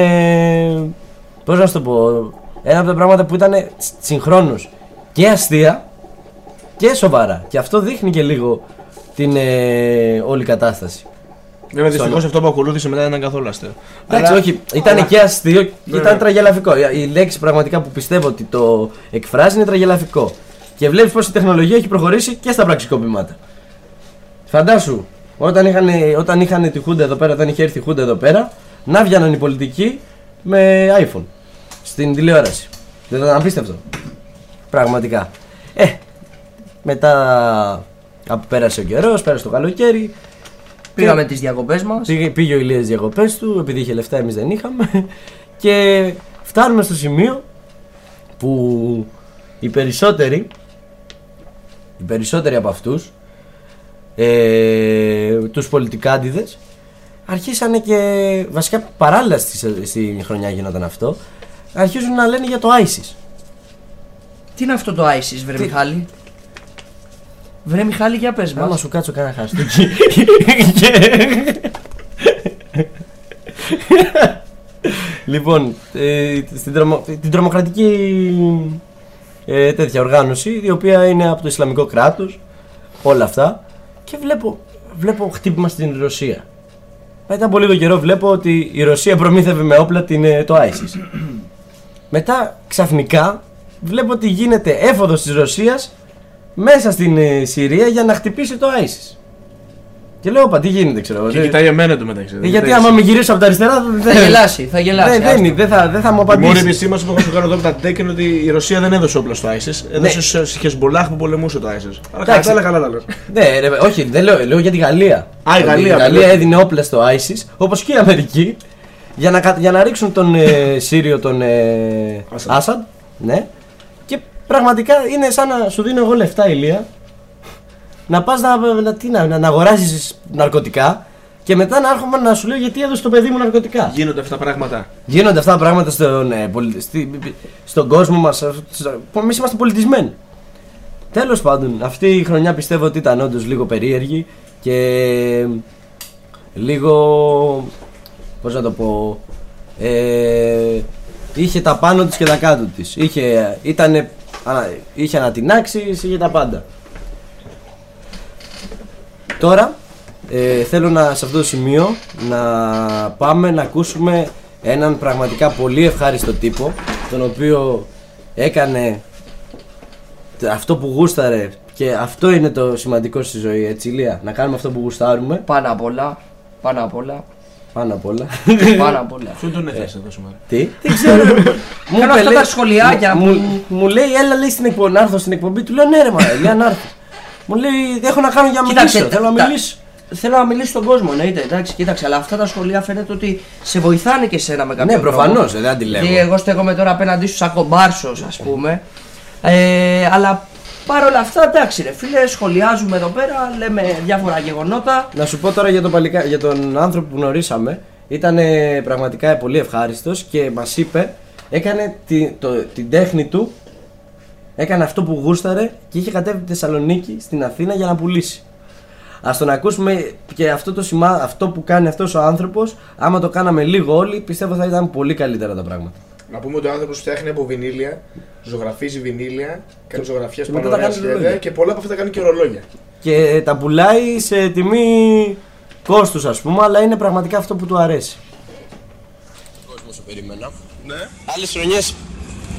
Πώς να σου το πω. Ένα από τα πράγματα που ήταν συγχρόνως και αστεία Και σοβαρά. Και αυτό δείχνει και λίγο την ε, όλη κατάσταση. Βέβαια, Στον- δυστυχώς αυτό που ακολούθησε μετά δεν ήταν καθόλου αστείο. Εντάξει, Αλλά- όχι. Ήταν αλλά- και αστείο και Ναι, ήταν ναι. τραγελαφικό. Η λέξη πραγματικά που πιστεύω ότι το εκφράζει είναι τραγελαφικό. Και βλέπεις πω η τεχνολογία έχει προχωρήσει και στα πραξικόπημάτα. Φαντάσου, όταν είχαν, όταν είχαν τη Χούντα εδώ πέρα, όταν είχε έρθει η Χούντα εδώ πέρα, να βγαίναν οι πολιτικοί με iPhone στην τηλεόραση. Δεν ήταν απίστευτο. Πραγματικά. Ε, μετά από πέρασε ο καιρός, πέρασε το καλοκαίρι. Πήγαμε Και- τις διακοπές μας. Πήγε, πήγε ο Ηλίας διακοπές του, επειδή είχε λεφτά εμείς δεν είχαμε. Και φτάνουμε στο σημείο που οι περισσότεροι, οι περισσότεροι από αυτούς, ε, τους πολιτικάντιδες, αρχίσανε και βασικά παράλληλα στη, στη χρονιά γινόταν αυτό, αρχίζουν να λένε για το ISIS. Τι είναι αυτό το ISIS, βρε Τι- Μιχάλη; Βρε Μιχάλη, για πες Άμα μας. σου κάτσω κανένα χαστούκι. λοιπόν, ε, στην τρομο- την τρομοκρατική ε, τέτοια οργάνωση, η οποία είναι από το Ισλαμικό κράτος, όλα αυτά, και βλέπω, βλέπω χτύπημα στην Ρωσία. Μετά από λίγο καιρό βλέπω ότι η Ρωσία προμήθευε με όπλα την, ε, το ISIS. Μετά ξαφνικά βλέπω ότι γίνεται έφοδος της Ρωσίας μέσα στην ε, Συρία για να χτυπήσει το ISIS. Και λέω, Πα, τι γίνεται, ξέρω εγώ. Και δεν- κοιτάει εμένα το μεταξύ. Ε, γιατί άμα με γυρίσω από τα αριστερά. Θα γελάσει, θα γελάσει. Δεν, δεν, άστο. είναι, δεν, θα, δεν θα μου Η μόνη απαντήσει. επισήμανση που έχω σου κάνω εδώ από τα τέκ είναι ότι η Ρωσία δεν έδωσε όπλα στο ISIS. Έδωσε Ναι. σε Χεσμολάχ που πολεμούσε το ISIS. Αλλά Εντάξει. καλά, καλά, καλά. λες. Ναι, ρε, όχι, δεν λέω, λέω για τη Γαλλία. Α, η Ότι Γαλλία, Η Γαλλία βέβαια. έδινε όπλα στο ISIS, όπως και η Αμερική, για να, κα- για να ρίξουν τον ε, Σύριο τον ε, Άσαντ. Άσαντ. Ναι. Και πραγματικά είναι σαν να σου δίνω εγώ λεφτά, ηλία, να πας να, να, τι, να, να αγοράσεις ναρκωτικά και μετά να έρχομαι να σου λέω γιατί έδωσε το παιδί μου ναρκωτικά. Γίνονται αυτά τα πράγματα. Γίνονται αυτά τα πράγματα στον, ε, πολι- στη- στον κόσμο μας. Εμείς είμαστε πολιτισμένοι. Τέλος πάντων, αυτή η χρονιά πιστεύω ότι ήταν όντως λίγο περίεργη και λίγο. Πώς να το πω. Ε, είχε τα πάνω της και τα κάτω της. Είχε, ήτανε, ανα- είχε ανατινάξεις, είχε τα πάντα. Τώρα ε, θέλω να σε αυτό το σημείο να πάμε να ακούσουμε έναν πραγματικά πολύ ευχάριστο τύπο τον οποίο έκανε т- αυτό που γούσταρε και αυτό είναι το σημαντικό στη ζωή έτσι Ηλία, να κάνουμε αυτό που γουστάρουμε Πάνω απ' όλα. Πάνω απ' όλα. Πάνω απ' όλα [laughs] Πάνω απ' όλα. Ποιο τον έθεσε εδώ σήμερα. Τι, δεν ξέρω [laughs] Μου Κάνω είπε, αυτά λέει- τα σχολιάκια μου, που- μου, μου λέει έλα λέει στην εκπομπή, να έρθω στην εκπομπή του λέω ναι ρε μα Ηλία να έρθω Μου λέει έχω να κάνω για να Κοίταξε, μιλήσω, θέλω να τα- μιλήσω Θέλω να μιλήσω στον κόσμο, εννοείται. Εντάξει, κοίταξε, αλλά αυτά τα σχολεία φαίνεται ότι σε βοηθάνε και εσένα με κάποιο Ναι τρόπο. προφανώς, δεν αντιλέγω Γιατί εγώ στέκομαι τώρα απέναντί σου σαν κομπάρσος, ας πούμε. Ε, αλλά παρόλα αυτά, εντάξει, ρε φίλε, σχολιάζουμε εδώ πέρα, λέμε διάφορα γεγονότα. Να σου πω τώρα για τον, παλικα... για τον άνθρωπο που γνωρίσαμε. Ήταν ε, πραγματικά πολύ ευχάριστος και μας είπε, έκανε τη, το, την τέχνη του, έκανε αυτό που γούσταρε και είχε κατέβει τη Θεσσαλονίκη στην Αθήνα για να πουλήσει. Ας τον ακούσουμε και αυτό, το σημά... αυτό που κάνει αυτός ο άνθρωπος, άμα το κάναμε λίγο όλοι, πιστεύω θα ήταν πολύ καλύτερα τα πράγματα. Να πούμε ότι ο άνθρωπος φτιάχνει από βινίλια, ζωγραφίζει βινίλια, κάνει ζωγραφιές Και πάνω μετά τα ωραία κάνει σχέδια ρολόγια. και πολλά από αυτά τα κάνει και ρολόγια. Και τα πουλάει σε τιμή κόστους ας πούμε, αλλά είναι πραγματικά αυτό που του αρέσει. κόσμος σου περίμενα. Ναι. Άλλες χρονιές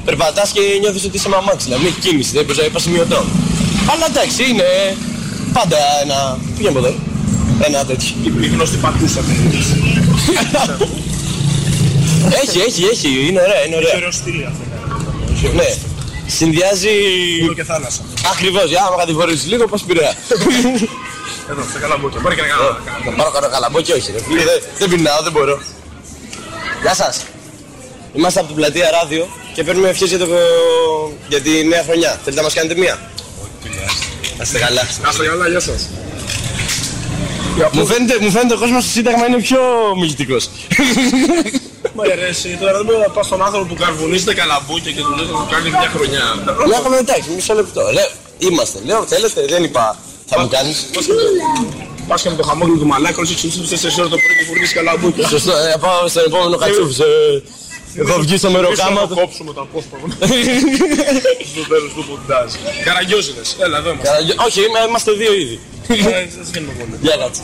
περπατάς και νιώθεις ότι είσαι με αμάξι. Δηλαδή έχει κίνηση, δεν μπορεί να είπα σημειωτό. Αλλά εντάξει, είναι πάντα ένα. Πήγαινε από εδώ. Ένα τέτοιο. Η γνωστή πατούσα. [laughs] έχει, έχει, έχει. Είναι ωραία, είναι Έχει ωραία. ωραίο στυλ αυτό. Ναι. Συνδυάζει. Πούλο και θάλασσα. Ακριβώς, για άμα κατηγορήσει λίγο, πας πειραιά. Εδώ, στα καλαμπόκια. Μπορεί και να κάνω. Να πάρω κανένα καλαμπόκι, όχι. Ρε. φίλε, Δεν, δεν πεινάω, δεν μπορώ. Γεια σας. Είμαστε από την πλατεία Ράδιο και παίρνουμε ευχές για, το... για τη νέα χρονιά. Θέλετε να μας κάνετε μία; Να είστε καλά. Να είστε καλά, γεια σας. Μου φαίνεται, μου φαίνεται ο κόσμος στο Σύνταγμα είναι πιο μυθικός. Μα αρέσει, τώρα δεν μπορεί να πας στον άνθρωπο που καρβουνίζεται καλαμπόκια και του λες να του κάνει μια χρονιά. Λέω έχουμε εντάξει, μισό λεπτό. Λέω, είμαστε. Λέω, θέλετε, δεν είπα. Θα μου κάνεις. Πας και με το χαμόγελο του μαλάκα, όλες τις 4 ώρες το πρωί και φουρνείς καλαμπόκια. Σωστό, ε, πάω στον επόμενο κατσούφι. σε- Έχω βγει στο Δεν μεροκάμα θα του. κόψουμε το απόσπασμα. Στο τέλος του μοντάζ. Καραγκιόζιδες. Έλα εδώ είμαστε. Καραγκιό- Όχι, είμαι- είμαστε δύο ήδη. Ε, Σας γίνουμε πολύ. Γεια κάτσε.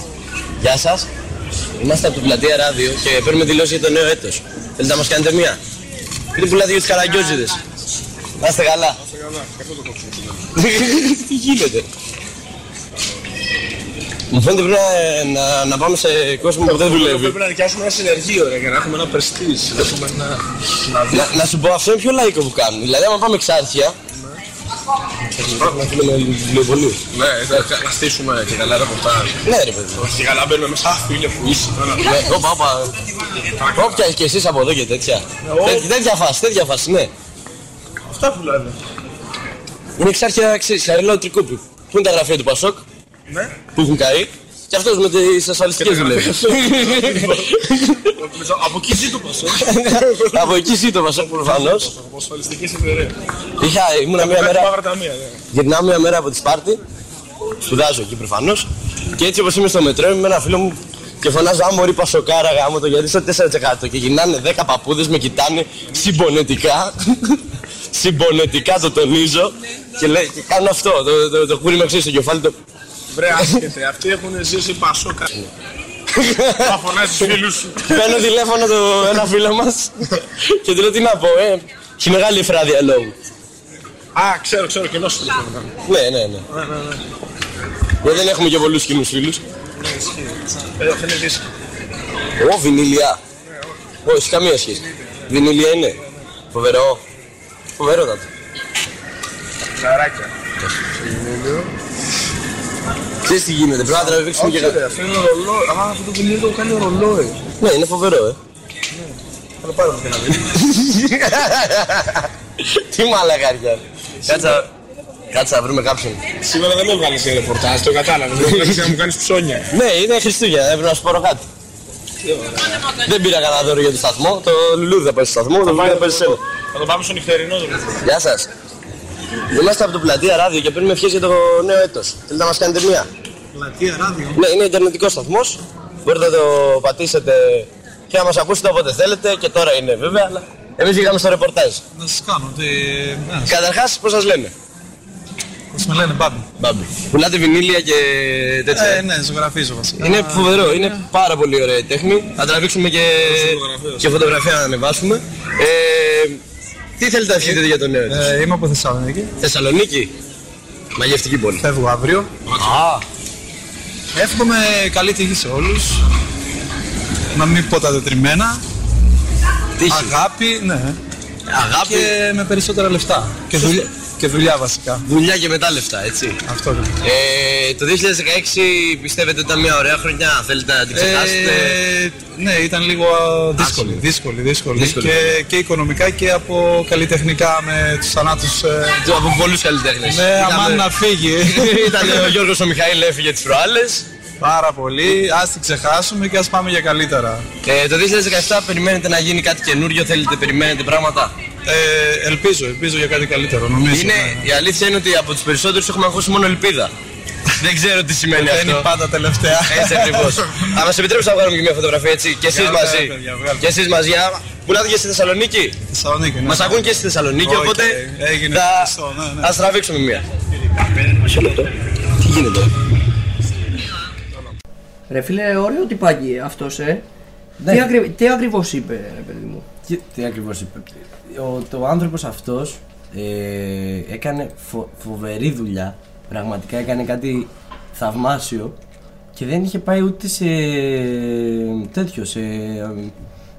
Γεια σας. Είμαστε από το Πλατεία Ράδιο και παίρνουμε δηλώσεις για το νέο έτος. Θέλετε να μας κάνετε μία; Είναι που λέτε για τους καραγκιόζιδες. Να είστε καλά. Καλά, και αυτό το κόψουμε. Τι γίνεται; Μου φαίνεται πρέπει να, να, να πάμε σε κόσμο που δεν δουλεύει. Πρέπει να νοικιάσουμε ένα συνεργείο ρε, για να έχουμε ένα πρεστής. Να έχουμε ένα... να Να, να σου πω, αυτό είναι πιο λαϊκό που κάνουν. Δηλαδή, άμα πάμε εξάρχεια. Να φίλουμε βιβλιοπολίου. Ναι, θα θα στήσουμε και καλά ρεπορτάζ. Ναι, ρε παιδί. Όχι και καλά μπαίνουμε μέσα. Α, φίλε που είσαι. τώρα. Ναι, όπα, όπα. Όποια και εσείς από εδώ και τέτοια. Τέ- Τέτοια φάση, τέτοια φάση, ναι. Αυτά που λένε. Είναι εξάρχεια, ξέρεις, χαριλάου τρικούπι. Πού είναι τα γραφεία του Πασόκ, Ναι. που έχουν καεί; Και αυτός με τις ασφαλιστικές δουλεύει. [laughs] Από εκεί ζει το Πασό. Από εκεί ζει το Πασόκ προφανώς. Από ασφαλιστική εταιρεία. Είχα, ήμουνα μια μέρα, Μαύρα ταμεία. ναι. γυρνάω μια μέρα από τη Σπάρτη. Σπουδάζω εκεί προφανώς. Και έτσι όπως είμαι στο μετρό, είμαι με ένα φίλο μου και φωνάζω άμα μωρή Πασοκάρα γάμο το γιατί στο 4% και γυρνάνε 10 παππούδες με κοιτάνε συμπονετικά [laughs] συμπονετικά το τονίζω και, λέει, και κάνω αυτό το, το, το, κούρι με ξέρεις στο κεφάλι το Βρε άσχετε, αυτοί έχουν ζήσει πασόκα. Θα φωνάζεις τους φίλους σου. Παίρνω τηλέφωνο το ένα φίλο μας και του λέω τι να πω, ε, έχει μεγάλη εφρά διαλόγου. Α, ξέρω, ξέρω, κοινό σου τηλέφωνο. Ναι, ναι, ναι. Ναι, ναι, ναι. Γιατί δεν έχουμε και πολλούς κοινούς φίλους. Ναι, ισχύει. Ε, αυτό είναι δύσκολο. Ω, βινίλια. Όχι, καμία σχέση. Βινίλια είναι. Φοβερό. Φοβερό τάτο. Ζαράκια. Ξέρεις τι γίνεται, πρέπει να τραβήξουμε και Όχι, ρε, κάτι. αυτό είναι ρολόι. Α, αυτό το βιβλίο το κάνει ρολόι. Ναι, είναι φοβερό, ε. Θα το πάρουμε και να δει. [laughs] Τι μαλακάρια. Κάτσα, κάτσα να βρούμε κάποιον. Σήμερα δεν με βγάλεις για ρεπορτάζ, το κατάλαβες. Δεν βγάλεις να μου κάνεις ψώνια. Ναι, είναι Χριστούγεννα, έπρεπε να σου πάρω κάτι. Δεν πήρα κανένα δώρο για το σταθμό. Το λουλούδι θα πάει στο σταθμό, το βιβλίο θα πάει σε σένα. Θα το πάμε στο νυχτερινό το Γεια σας. Είμαστε από το Πλατεία Ράδιο και παίρνουμε ευχές για το νέο έτος. Θέλετε να μας κάνετε μία; Πλατεία ράδιο. Ναι, είναι ιντερνετικός σταθμός. Μπορείτε να το πατήσετε και να μας ακούσετε όποτε θέλετε και τώρα είναι βέβαια, αλλά εμείς βγήκαμε στο ρεπορτάζ. Να σας κάνω ότι... ναι, Καταρχάς, πώς σας λένε; Πώς με λένε Μπάμπη. Μπάμπη. Πουλάτε βινίλια και τέτοια. Ε, ναι, ζωγραφίζω βασικά. Είναι φοβερό, είναι πάρα πολύ ωραία η τέχνη. Θα τραβήξουμε και, και φωτογραφία να ανεβάσουμε. Ε, τι θέλετε να ευχηθείτε για το νέο έτος. Ε, είμαι από Θεσσαλονίκη. Θεσσαλονίκη. Μαγευτική πόλη. Φεύγω αύριο. Α, Εύχομαι καλή τύχη σε όλους. Να μην πω τα τετριμένα. τύχη. Αγάπη, ναι. Αγάπη, Και με περισσότερα λεφτά. Και δουλειά, και δουλειά βασικά. δουλειά και μετά λεφτά, έτσι. Αυτό είναι. Ε, το 2016 πιστεύετε ότι ήταν μια ωραία χρονιά, θέλετε να την ξεχάσετε; Ε, ναι, ήταν λίγο δύσκολη. Άσχημη. Δύσκολη, δύσκολη. Δύσκολη. Και, και οικονομικά και από καλλιτεχνικά με τους θανάτους. Ε, Το από πολλούς καλλιτέχνες. ναι, αμάν να φύγει. [laughs] Ήταν ο Γιώργος ο Μιχαήλ έφυγε τις προάλλες. Πάρα πολύ. Ας την ξεχάσουμε και ας πάμε για καλύτερα. Ε, το 2017 περιμένετε να γίνει κάτι καινούριο, θέλετε, περιμένετε πράγματα; Ε, ελπίζω, ελπίζω για κάτι καλύτερο. Νομίζω. Είναι, ναι. η αλήθεια είναι ότι από τους περισσότερους έχουμε ακούσει μόνο ελπίδα. Δεν ξέρω τι σημαίνει Δεν αυτό. είναι πάντα τελευταία. Έτσι ακριβώς. Θα μας επιτρέψετε να βγάλουμε και μια φωτογραφία έτσι. Και εσείς Βγάλτε, μαζί. παιδιά, βγάλτε. Και εσείς μαζί. Α, Πουλάτε και στη Θεσσαλονίκη. Θεσσαλονίκη, ναι. Μας ακούν και στη Θεσσαλονίκη, Οκ, οπότε έγινε, θα... ευχαριστώ, ναι, ναι. ας τραβήξουμε μία. Μισό λεπτό. Τι γίνεται; Ρε φίλε, ωραίο τυπάκι αυτός, ε. Ναι. Τι, ακρι... τι ακριβώς είπε, ρε παιδί μου; Τι, τι ακριβώς είπε. Ο, το άνθρωπος αυτός ε, έκανε φο, φοβερή δουλειά. Πραγματικά έκανε κάτι θαυμάσιο και δεν είχε πάει ούτε σε τέτοιο, σε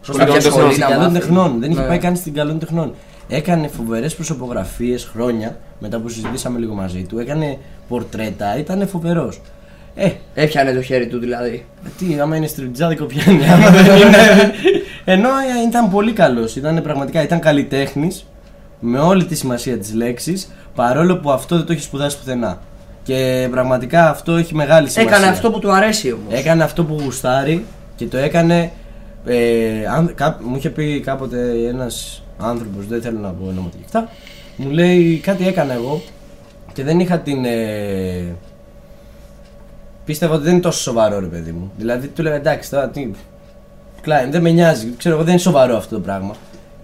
Σχολή κάποια τεχνών. σχολή να καλών μάθει. τεχνών. Δεν είχε Ναι. πάει καν στην καλών τεχνών. Έκανε φοβερές προσωπογραφίες χρόνια μετά που συζητήσαμε λίγο μαζί του. Έκανε πορτρέτα, ήταν φοβερός. Ε, Έπιανε το χέρι του δηλαδή. τι, άμα είναι στριπτζάδικο πιάνει, άμα δεν είναι. Ενώ ε, ήταν πολύ καλός. Ήταν πραγματικά ήταν καλλιτέχνης με όλη τη σημασία της λέξης, παρόλο που αυτό δεν το έχει σπουδάσει πουθενά. Και πραγματικά αυτό έχει μεγάλη σημασία. Έκανε αυτό που του αρέσει όμως. Έκανε αυτό που γουστάρει και το έκανε. Ε, αν, κά- μου είχε πει κάποτε ένας άνθρωπος, δεν θέλω να πω ονόματα και αυτά, μου λέει κάτι έκανα εγώ και δεν είχα την. Ε, πίστευα ότι δεν είναι τόσο σοβαρό ρε παιδί μου. Δηλαδή του λέω εντάξει τώρα τι. Κλάιν, δεν με νοιάζει, ξέρω εγώ δεν είναι σοβαρό αυτό το πράγμα.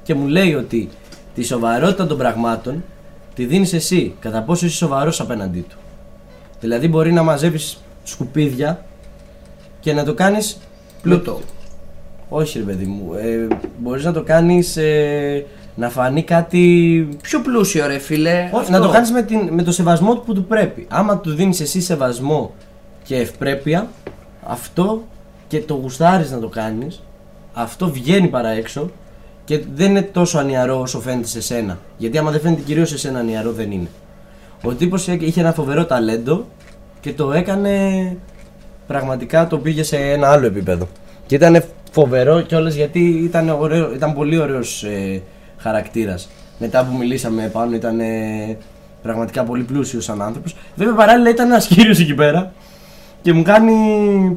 και μου λέει ότι τη σοβαρότητα των πραγμάτων τη δίνεις εσύ κατά πόσο είσαι σοβαρός απέναντί του. Δηλαδή μπορεί να μαζεύει σκουπίδια και να το κάνεις Πλούτο. όχι ρε παιδί μου. Ε, μπορείς να το κάνεις ε, να φανεί κάτι... Πιο πλούσιο ρε φίλε. Όχι, αυτό. να το κάνεις με, την, με το σεβασμό που του πρέπει. Άμα του δίνεις εσύ σεβασμό και ευπρέπεια, αυτό και το γουστάρεις να το κάνεις, αυτό βγαίνει παρά έξω και δεν είναι τόσο ανιαρό όσο φαίνεται σε σένα. Γιατί άμα δεν φαίνεται κυρίως σε σένα ανιαρό δεν είναι. Ο τύπος είχε ένα φοβερό ταλέντο και το έκανε πραγματικά το πήγε σε ένα άλλο επίπεδο. Και ήταν φοβερό κιόλας γιατί ήταν, ωραίο, ήταν πολύ ωραίος ε, χαρακτήρας. Μετά που μιλήσαμε πάνω ήταν ε, πραγματικά πολύ πλούσιος σαν άνθρωπος. Βέβαια παράλληλα ήταν ένας κύριος εκεί πέρα και μου κάνει.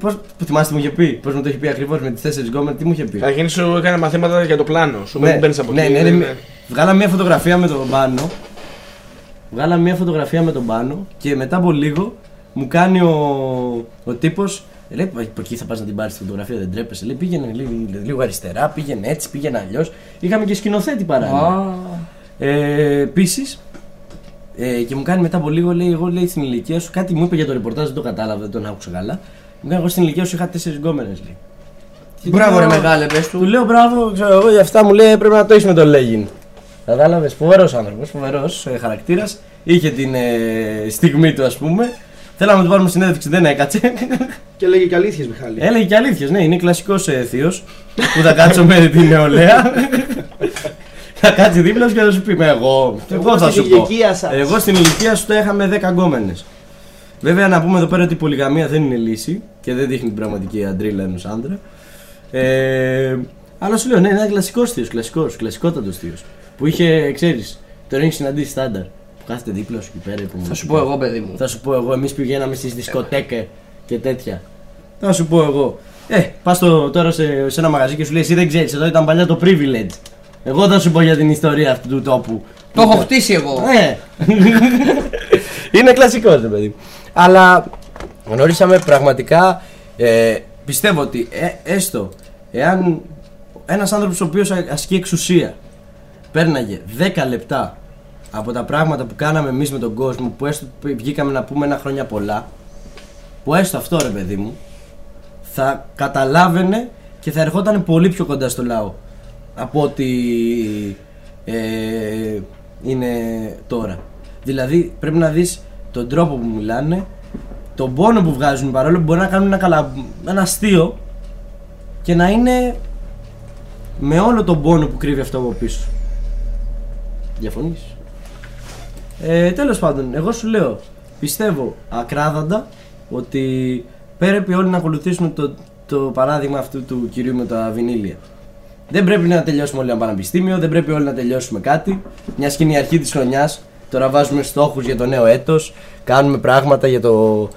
Πώς, που θυμάστε τι μου είχε πει, πώς μου το είχε πει ακριβώς με τις τέσσερις γκόμενες, τι μου είχε πει; Καταρχήν σου έκανε μαθήματα για το πλάνο. Σου Ναι, ναι, μπαίνεις από ναι, εκεί. ναι, ε, ναι, Βγάλαμε μια φωτογραφία με τον πάνω. Βγάλαμε μια φωτογραφία με τον πάνω και μετά από λίγο μου κάνει ο, ο τύπος. Λέει, «Πα- από εκεί θα πας να την πάρεις τη φωτογραφία, δεν τρέπεσαι. Λέει, πήγαινε λίγο, λίγο αριστερά, πήγαινε έτσι, πήγαινε αλλιώς. Είχαμε και σκηνοθέτη παράλληλα. Α, Ε, Επίσης, ε, και μου κάνει μετά από λίγο, λέει, εγώ λέει στην ηλικία σου, κάτι μου είπε για το ρεπορτάζ, δεν το κατάλαβα, δεν τον άκουσα καλά. Μου κάνει, εγώ στην ηλικία σου είχα τέσσερις γκόμενες, λέει. Και του Μπράβο ρε λέω- μεγάλε πες Του του. λέω μπράβο, ξέρω εγώ, για αυτά μου λέει πρέπει να το έχεις με τον Λέγιν. Κατάλαβες, φοβερός άνθρωπος, φοβερός ε, χαρακτήρας. Είχε την ε, στιγμή του, ας πούμε. Θέλαμε να του πάρουμε συνέντευξη, δεν έκατσε. [laughs] Και λέγει και αλήθειες Μιχάλη. Έλεγε και αλήθειες, ναι, είναι κλασικός ε, θείος που θα κάτσω με την νεολαία. [laughs] θα κάτσει δίπλα σου και θα σου πει: «Με Εγώ, εγώ θα στην σου πω. ηλικία σας. Εγώ στην ηλικία σου το είχαμε 10 γκόμενες. Βέβαια, να πούμε εδώ πέρα ότι η πολυγαμία δεν είναι λύση και δεν δείχνει την πραγματική αντρίλα ενός άντρα. Ε, αλλά σου λέω, ναι, είναι ένα κλασικό θείο, κλασικό, κλασικότατο θείο. Που είχε, ξέρεις, τον έχει συναντήσει στάνταρ. Που κάθεται δίπλα σου εκεί πέρα. Που Θα σου πω εγώ παιδί μου. θα σου πω εγώ, εμείς πηγαίναμε στις δισκοτέκε και τέτοια. Θα σου πω εγώ. Ε, πας τώρα σε, σε ένα μαγαζί και σου λέει: Εσύ δεν ξέρεις, εδώ ήταν παλιά το privilege. Εγώ θα σου πω για την ιστορία αυτού του τόπου. Το έχω χτίσει εγώ. Ε. Είναι κλασικός, ρε παιδί. Αλλά γνωρίσαμε πραγματικά. Ε, πιστεύω ότι ε, έστω εάν ένας άνθρωπος ο οποίος ασκεί εξουσία πέρναγε 10 λεπτά από τα πράγματα που κάναμε εμείς με τον κόσμο, που έστω που βγήκαμε να πούμε ένα χρόνια πολλά, που έστω αυτό ρε παιδί μου, θα καταλάβαινε και θα ερχόταν πολύ πιο κοντά στο λαό από ότι ε, είναι τώρα. Δηλαδή πρέπει να δεις τον τρόπο που μιλάνε, τον πόνο που βγάζουν παρόλο που μπορεί να κάνουν ένα, καλα... ένα αστείο και να είναι με όλο τον πόνο που κρύβει αυτό από πίσω. Διαφωνείς; Ε, τέλος πάντων, εγώ σου λέω, πιστεύω ακράδαντα ότι πρέπει όλοι να ακολουθήσουν το, το παράδειγμα αυτού του κυρίου με τα βινίλια. Δεν πρέπει να τελειώσουμε όλοι ένα πανεπιστήμιο, δεν πρέπει όλοι να τελειώσουμε κάτι. Μια και είναι η αρχή της χρονιάς. Τώρα βάζουμε στόχους για το νέο έτος, κάνουμε πράγματα για, το...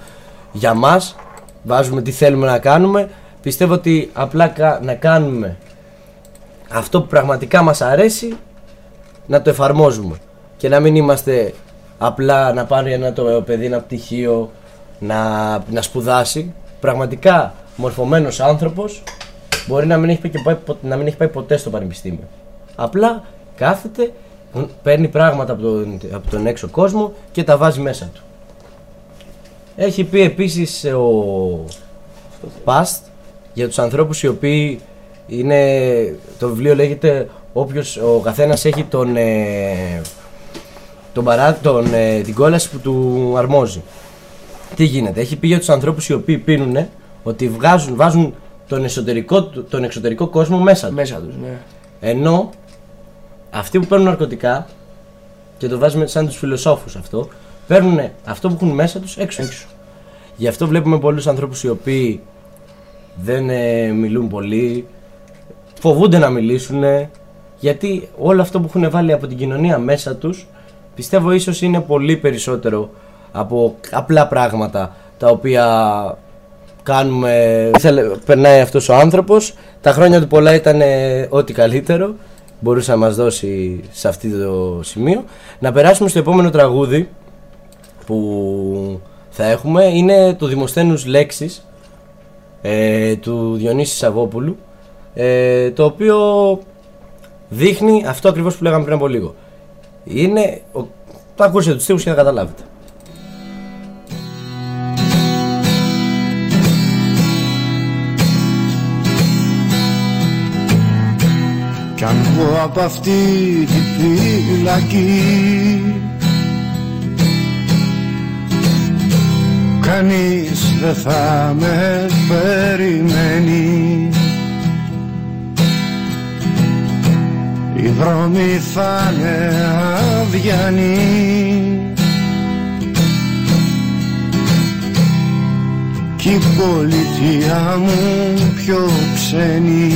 για μας, βάζουμε τι θέλουμε να κάνουμε. Πιστεύω ότι απλά κα- να κάνουμε αυτό που πραγματικά μας αρέσει να το εφαρμόζουμε και να μην είμαστε απλά να πάρει ένα το παιδί ένα πτυχίο να, να σπουδάσει πραγματικά μορφωμένος άνθρωπος μπορεί να μην, έχει πάει και πάει, πο- να μην έχει πάει ποτέ στο πανεπιστήμιο απλά κάθεται παίρνει πράγματα από τον, από τον έξω κόσμο και τα βάζει μέσα του έχει πει επίσης ο Past για τους ανθρώπους οι οποίοι είναι, το βιβλίο λέγεται όποιος, ο καθένας έχει τον, ε, τον παρά, τον, ε, την κόλαση που του αρμόζει. Τι γίνεται, έχει πει για τους ανθρώπους οι οποίοι πίνουν ότι βγάζουν, βάζουν τον, εσωτερικό, του- τον εξωτερικό κόσμο μέσα τους. Μέσα τους, ναι. Ενώ αυτοί που παίρνουν ναρκωτικά και το βάζουμε σαν τους φιλοσόφους αυτό, παίρνουν αυτό που έχουν μέσα τους έξω. έξω. Γι' αυτό βλέπουμε πολλούς ανθρώπους οι οποίοι δεν ε, μιλούν πολύ, φοβούνται να μιλήσουν, γιατί όλο αυτό που έχουν βάλει από την κοινωνία μέσα τους, πιστεύω ίσως είναι πολύ περισσότερο από απλά πράγματα τα οποία κάνουμε, ήθελε- περνάει αυτός ο άνθρωπος, τα χρόνια του πολλά ήταν ε, ό,τι καλύτερο, μπορούσε να μας δώσει σε αυτό το σημείο. Να περάσουμε στο επόμενο τραγούδι που θα έχουμε, είναι το Δημοσθένους Λέξης ε, του Διονύσης Σαββόπουλου, ε, το οποίο δείχνει αυτό ακριβώς που λέγαμε πριν από λίγο. Είναι. Ο... Το ακούσετε του τύπου και θα καταλάβετε. Κι αν βγω από αυτή τη φυλακή Κανείς δεν θα με περιμένει. Οι δρόμοι θα είναι αδιανοί Κι η πολιτεία μου πιο ξένη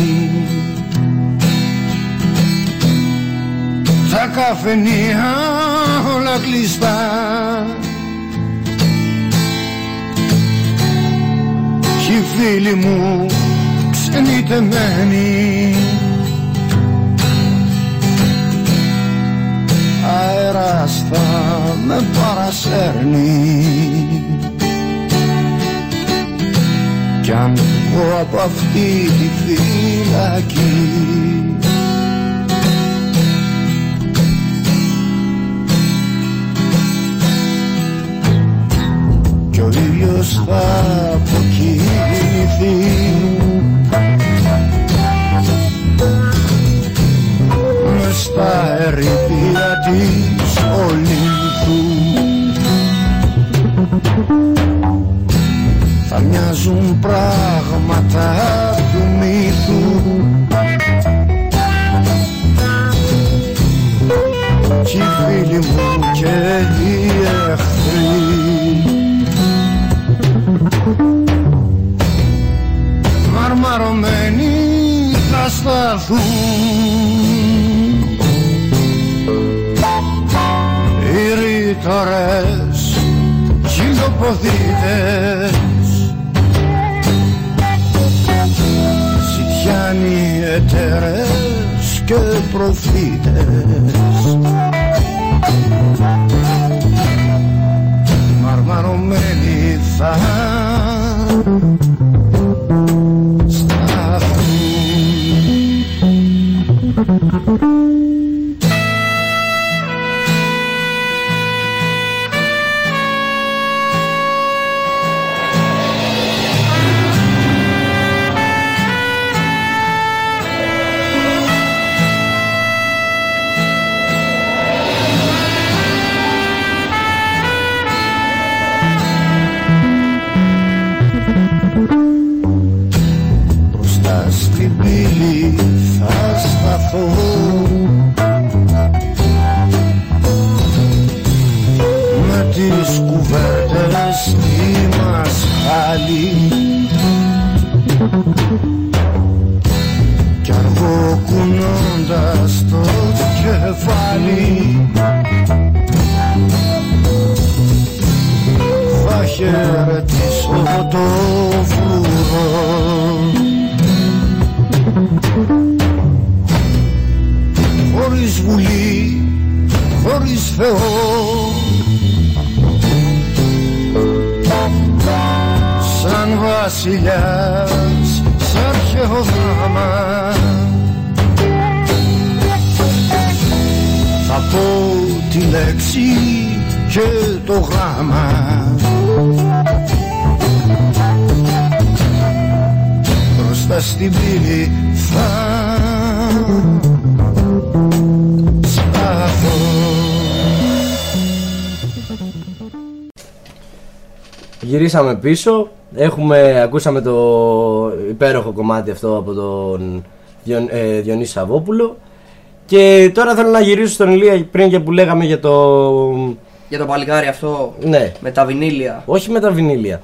Τα καφενεία όλα κλειστά. Κι οι φίλοι μου ξενιτεμένοι. Αέρας θα με παρασέρνει. Κι αν βγω από αυτή τη φυλακή κι ο ήλιος θα αποκοιμηθεί. Μες στα ερήπια της Ολύμφου θα μοιάζουν πράγματα του μύθου. Κι οι φίλοι μου και οι εχθροί μαρμαρωμένοι θα σταθούν. Οι ρήτορες κι οι λοποδίτες Σιτιάνοι εταιρές και προφήτες. Μαρμαρωμένοι θα το φρουρό χωρίς βουλή, χωρίς Θεό. Σαν βασιλιάς, σαν αρχαίο δράμα θα πω τη λέξη και το γράμμα μπροστά στην πύλη θα σταθώ Γυρίσαμε πίσω. Έχουμε, ακούσαμε το υπέροχο κομμάτι αυτό από τον Διον, ε, Διονύση Σαββόπουλο. Και τώρα θέλω να γυρίσω στον Ηλία πριν και που λέγαμε για το. Για το παλικάρι αυτό Ναι. με τα βινίλια. Όχι με τα βινίλια.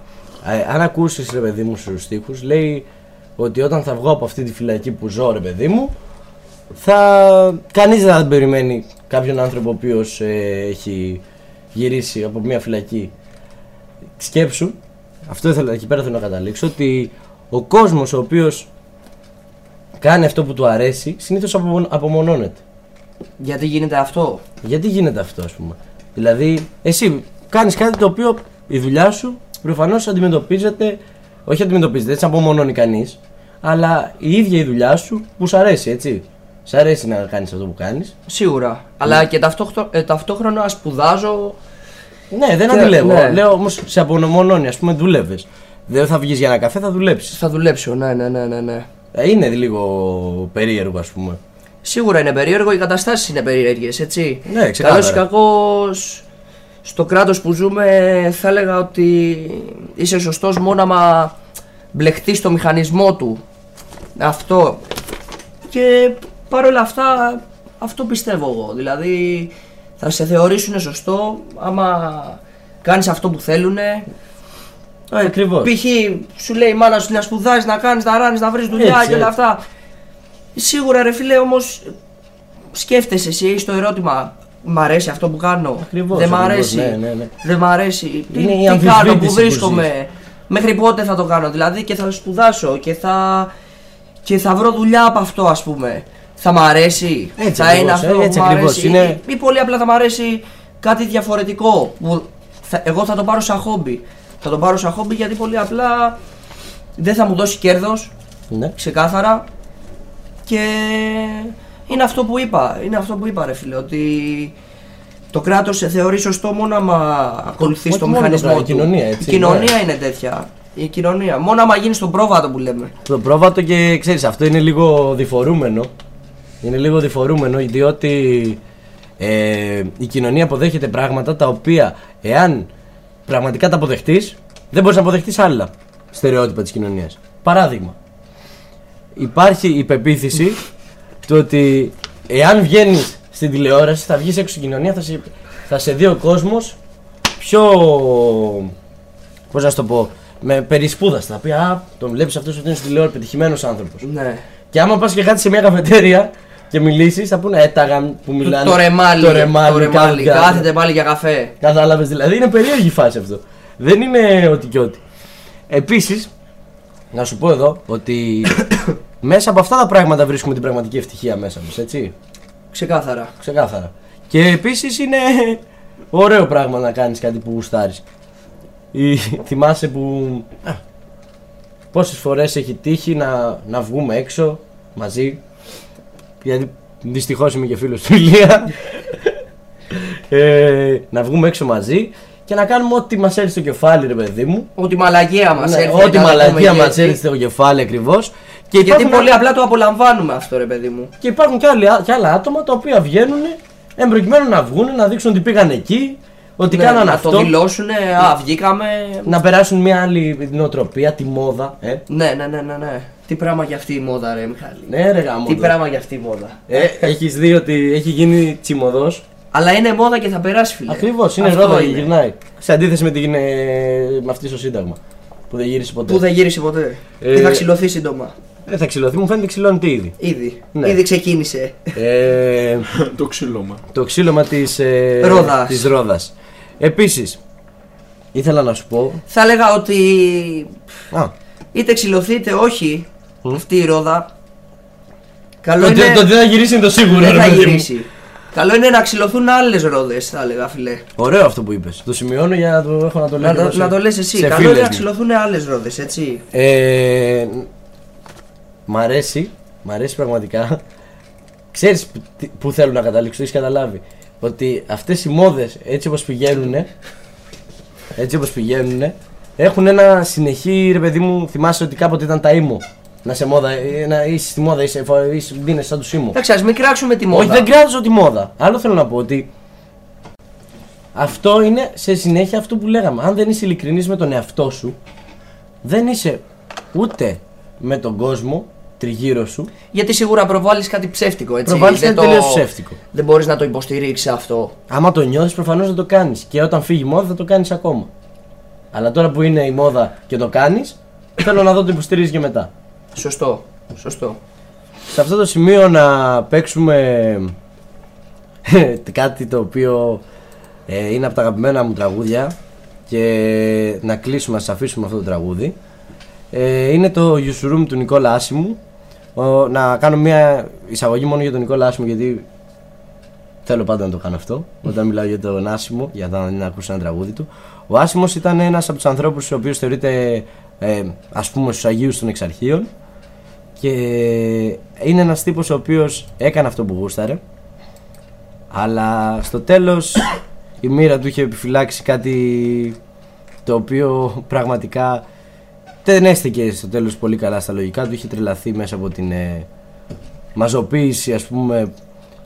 Ε, αν ακούσεις ρε παιδί μου στους στίχους λέει ότι όταν θα βγω από αυτή τη φυλακή που ζω, ρε παιδί μου, θα. κανείς δεν θα περιμένει κάποιον άνθρωπο ο οποίος έχει γυρίσει από μια φυλακή. Σκέψου, αυτό ήθελα, εκεί πέρα θέλω να καταλήξω, ότι ο κόσμος ο οποίος κάνει αυτό που του αρέσει, συνήθως απομον- απομονώνεται. Γιατί γίνεται αυτό; Γιατί γίνεται αυτό, ας πούμε; Δηλαδή, εσύ κάνεις κάτι το οποίο η δουλειά σου προφανώς αντιμετωπίζεται. Όχι αντιμετωπίζεται, έτσι απομονώνει κανείς. Αλλά η ίδια η δουλειά σου που σου αρέσει, έτσι. Σ' αρέσει να κάνεις αυτό που κάνεις. Σίγουρα. Αλλά και ταυτόχρο- ε, ταυτόχρονα σπουδάζω. Ναι, δεν Και- αντιλέγω. ναι. Λέω όμως σε απονομονώνει, ας πούμε, δουλεύεις. Δεν θα βγεις για ένα καφέ, θα δουλέψεις. Θα δουλέψω, ναι, ναι, ναι, ναι. ναι. Είναι λίγο περίεργο, ας πούμε. Σίγουρα είναι περίεργο, οι καταστάσεις είναι περίεργες, έτσι. Ναι, ξεκάθαρα. Καλός ή κακός, στο κράτος που ζούμε, θα έλεγα ότι είσαι σωστός μόνο άμα μπλεχτείς στο μηχανισμό του. Αυτό. Και παρόλα αυτά, αυτό πιστεύω εγώ. Δηλαδή, θα σε θεωρήσουν σωστό άμα κάνεις αυτό που θέλουν. Ακριβώς. Π.χ. σου λέει η μάνα σου να σπουδάζει, να κάνεις, να ράνεις, να βρεις δουλειά Έτσι, και όλα έτσι. αυτά. Σίγουρα ρε φίλε όμως σκέφτεσαι εσύ έχεις το ερώτημα Μ' αρέσει αυτό που κάνω. Ακριβώς, Δεν μ' ακριβώς, αρέσει. ναι, ναι, ναι. Δεν μ' αρέσει. Τι, Είναι η τι κάνω, αμφισβήτηση που που βρίσκομαι. ζεις. Μέχρι πότε θα το κάνω. Δηλαδή και θα σπουδάσω και θα, και θα βρω δουλειά από αυτό ας πούμε. Θα μ' αρέσει. Έτσι θα ακριβώς, είναι ε, αυτό έτσι που μ' ακριβώς. αρέσει. Είναι- Ή, ή πολύ απλά θα μ' αρέσει κάτι διαφορετικό. Που θα- εγώ θα το πάρω σαν χόμπι. Θα το πάρω σαν χόμπι γιατί πολύ απλά δεν θα μου δώσει κέρδος Ναι. ξεκάθαρα και είναι αυτό που είπα, είναι αυτό που είπα ρε φίλε, ότι το κράτος σε θεωρεί σωστό μόνο άμα ακολουθείς όχι το μόνο το μηχανισμό κράτος, του. η κοινωνία, έτσι, η κοινωνία ναι. είναι τέτοια. Η κοινωνία. Μόνο άμα γίνει τον πρόβατο που λέμε. Το πρόβατο και ξέρεις αυτό είναι λίγο διφορούμενο Είναι λίγο διφορούμενο διότι ε, η κοινωνία αποδέχεται πράγματα τα οποία εάν πραγματικά τα αποδεχτείς δεν μπορείς να αποδεχτείς άλλα στερεότυπα της κοινωνίας Παράδειγμα Υπάρχει η πεποίθηση του ότι εάν βγαίνεις στην τηλεόραση θα βγεις έξω στην κοινωνία θα σε, θα σε δει ο κόσμος πιο Πώς να σου το πω, με περισπούδαστα. Θα πει Α, τον βλέπεις αυτός ότι είναι στη τηλεόραση πετυχημένος άνθρωπος. Ναι. Και άμα πας και κάτσεις σε μια καφετέρια και μιλήσεις, θα πούνε έταγα που μιλάνε. το ρεμάλι, Το ρεμάλι, το ρεμάλι, κάτι- κάθεται πάλι για καφέ. Κατάλαβες δηλαδή, είναι περίεργη φάση αυτό. Δεν είναι ότι και ότι. Επίσης, να σου πω εδώ ότι μέσα από αυτά τα πράγματα βρίσκουμε την πραγματική ευτυχία μέσα μας, έτσι. Ξεκάθαρα. Ξεκάθαρα. Και επίσης είναι ωραίο πράγμα να κάνεις κάτι που γουστάρεις. Ή θυμάσαι που. Πόσες φορές έχει τύχει να, να βγούμε έξω μαζί. Γιατί δυστυχώς είμαι και φίλος του Ηλία. ε, να βγούμε έξω μαζί και να κάνουμε ό,τι μας έρθει στο κεφάλι, ρε παιδί μου. Ό,τι μαλακία μας Ναι, έρθει. Ό,τι να το μαλακία πούμε, μας γιατί- έρθει στο κεφάλι ακριβώς. Και Γιατί υπάρχουν πολύ άλλα- απλά το απολαμβάνουμε αυτό, ρε παιδί μου. και υπάρχουν και, άλλοι, και άλλα άτομα τα οποία βγαίνουν εμπροκειμένου να βγουν, να δείξουν ότι πήγαν εκεί, ότι Ναι, κάναν να αυτό. το δηλώσουν, α, βγήκαμε. Να περάσουν μια άλλη νοοτροπία, τη μόδα. Ε. Ναι, ναι, ναι, ναι, ναι. Τι πράγμα για αυτή η μόδα, ρε Μιχάλη. Ναι, ρε γάμο. Τι το. πράγμα για αυτή η μόδα. Ε, έχεις δει ότι έχει γίνει τσιμωδός; Αλλά είναι μόδα και θα περάσει, φίλε. Ακριβώς, είναι Αυτό ρόδα και είναι. γυρνάει. Σε αντίθεση με, την, ε, με αυτή στο Σύνταγμα. Που δεν γύρισε ποτέ. Που δεν γύρισε ποτέ. Ε, Και θα ξυλωθεί σύντομα. Δεν θα ξυλωθεί, μου φαίνεται ξυλώνεται ήδη. Ήδη. Ναι. Ήδη ξεκίνησε. Ε, το ξύλωμα. το ξύλωμα της, ε, Ρόδας. της ρόδας. Επίσης, ήθελα να σου πω... Θα έλεγα ότι Α, είτε ξυλωθεί είτε όχι αυτή η ρόδα. Καλό το, ότι- είναι. το ότι θα γυρίσει είναι το σίγουρο. δεν ρε θα παιδί μου. γυρίσει. Καλό είναι να ξυλωθούν άλλες ρόδες, θα έλεγα, φιλέ. Ωραίο αυτό που είπες. Το σημειώνω για να το έχω να το λέω. Να και εγώ το, σε- να το λες εσύ. σε Καλό φίλες είναι να μου. ξυλωθούν άλλες ρόδες, έτσι. Ε, μ' αρέσει, μ' αρέσει πραγματικά. Ξέρεις που, τι- που θέλω να καταλήξω, έχεις καταλάβει. Ότι αυτές οι μόδες έτσι όπως πηγαίνουν, έτσι όπως πηγαίνουν, έχουν ένα συνεχή, ρε παιδί μου, θυμάσαι ότι κάποτε ήταν τα ήμο. Να σε μόδα, ε, να είσαι στη μόδα, είσαι, φο- είσαι δίνεσαι σαν τους ήμο. Εντάξει, ας μην κράξουμε τη μόδα. Όχι, δεν κράζω τη μόδα. Άλλο θέλω να πω ότι αυτό είναι σε συνέχεια αυτό που λέγαμε. Αν δεν είσαι ειλικρινής με τον εαυτό σου, δεν είσαι ούτε με τον κόσμο τριγύρω σου. Γιατί σίγουρα προβάλλεις κάτι ψεύτικο, έτσι. Προβάλλεις Δεν κάτι τελείως ψεύτικο. Δεν μπορείς να το υποστηρίξεις αυτό. Άμα το νιώθεις προφανώς δεν το κάνεις. Και όταν φύγει η μόδα θα το κάνεις ακόμα. Αλλά τώρα που είναι η μόδα και το κάνεις, θέλω να δω το υποστηρίζεις και μετά. Σωστό. Σωστό. Σε αυτό το σημείο να παίξουμε κάτι το οποίο ε, είναι από τα αγαπημένα μου τραγούδια και να κλείσουμε, να σας αφήσουμε αυτό το τραγούδι. Ε, είναι το Yusurum του Νικόλα Άσιμου. Ο, να κάνω μια εισαγωγή μόνο για τον Νικόλα Άσιμου γιατί θέλω πάντα να το κάνω αυτό όταν μιλάω για τον Άσιμο για να, να ακούσω ένα τραγούδι του. Ο Άσιμος ήταν ένας από τους ανθρώπους ο οποίος θεωρείται ε, ας πούμε στους Αγίους των Εξαρχείων Και είναι ένας τύπος ο οποίος έκανε αυτό που γούσταρε. Αλλά στο τέλος η μοίρα του είχε επιφυλάξει κάτι το οποίο πραγματικά δεν έστηκε στο τέλος πολύ καλά στα λογικά του. Είχε τρελαθεί μέσα από την ε, μαζοποίηση ας πούμε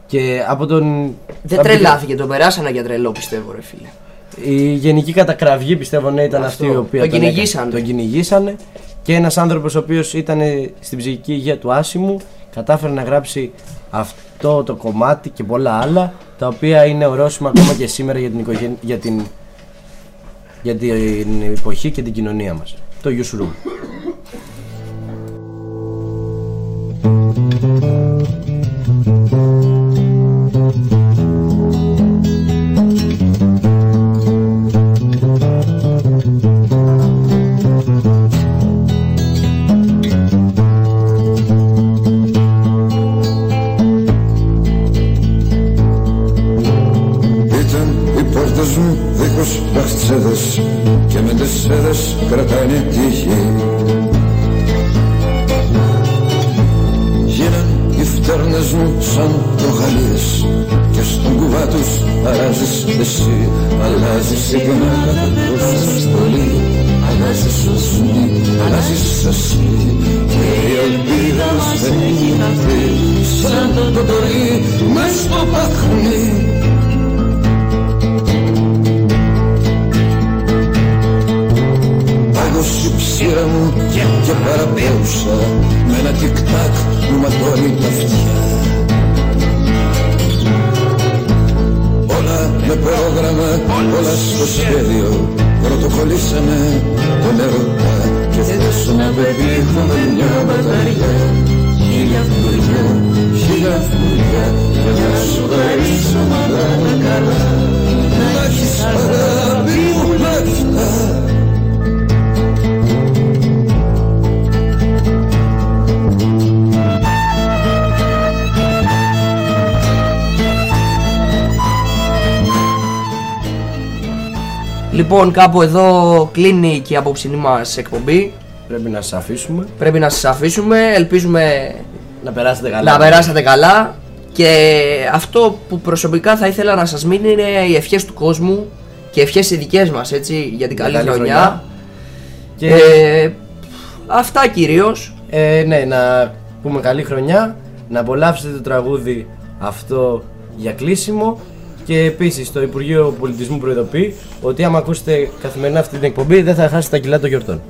και από τον... Δεν από την- τρελάθηκε, τον περάσανε για τρελό πιστεύω, ρε φίλε. η γενική κατακραυγή πιστεύω ναι ήταν Αυτό. αυτή η οποία Τον έκανε. κυνηγήσανε. Τον κυνηγήσανε και ένας άνθρωπος ο οποίος ήταν στην ψυχική υγεία του άσημου κατάφερε να γράψει αυτό το κομμάτι και πολλά άλλα τα οποία είναι ορόσημα ακόμα και σήμερα για την, οικογένεια, για την, για την εποχή και την κοινωνία μας. Το Yusuru. Ήταν Λοιπόν, κάπου εδώ κλείνει και η απόψινή μας εκπομπή. Πρέπει να σας αφήσουμε. Πρέπει να σας αφήσουμε. Ελπίζουμε Να περάσετε καλά. να περάσατε καλά. Και αυτό που προσωπικά θα ήθελα να σας μείνει είναι οι ευχές του κόσμου και ευχές οι δικές μας έτσι για την Για καλή, καλή χρονιά. χρονιά. Και- Ε, αυτά κυρίως. Ε, ναι, να πούμε καλή χρονιά, να απολαύσετε το τραγούδι αυτό για κλείσιμο και επίσης το Υπουργείο Πολιτισμού προειδοποιεί ότι άμα ακούσετε καθημερινά αυτή την εκπομπή δεν θα χάσετε τα κιλά των γιορτών.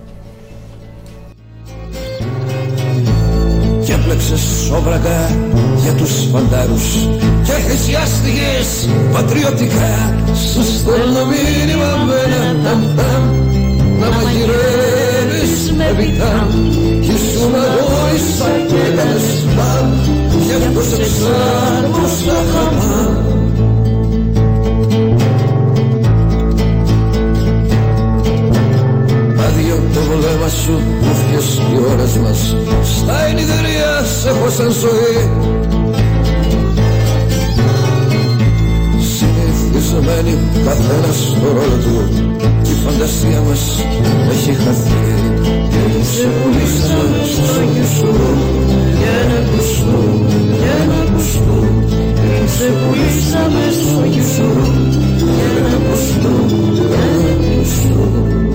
Έχω σαν ζωή. Συνηθισμένοι καθένας στο ρόλο του. Κι η φαντασία μας έχει χαθεί. Και σε πουλήσαμε στο γεσουρό Για ένα κουστό, για ένα κουστό Σε πουλήσαμε στο γεσουρό Για ένα κουστό, για ένα κουστό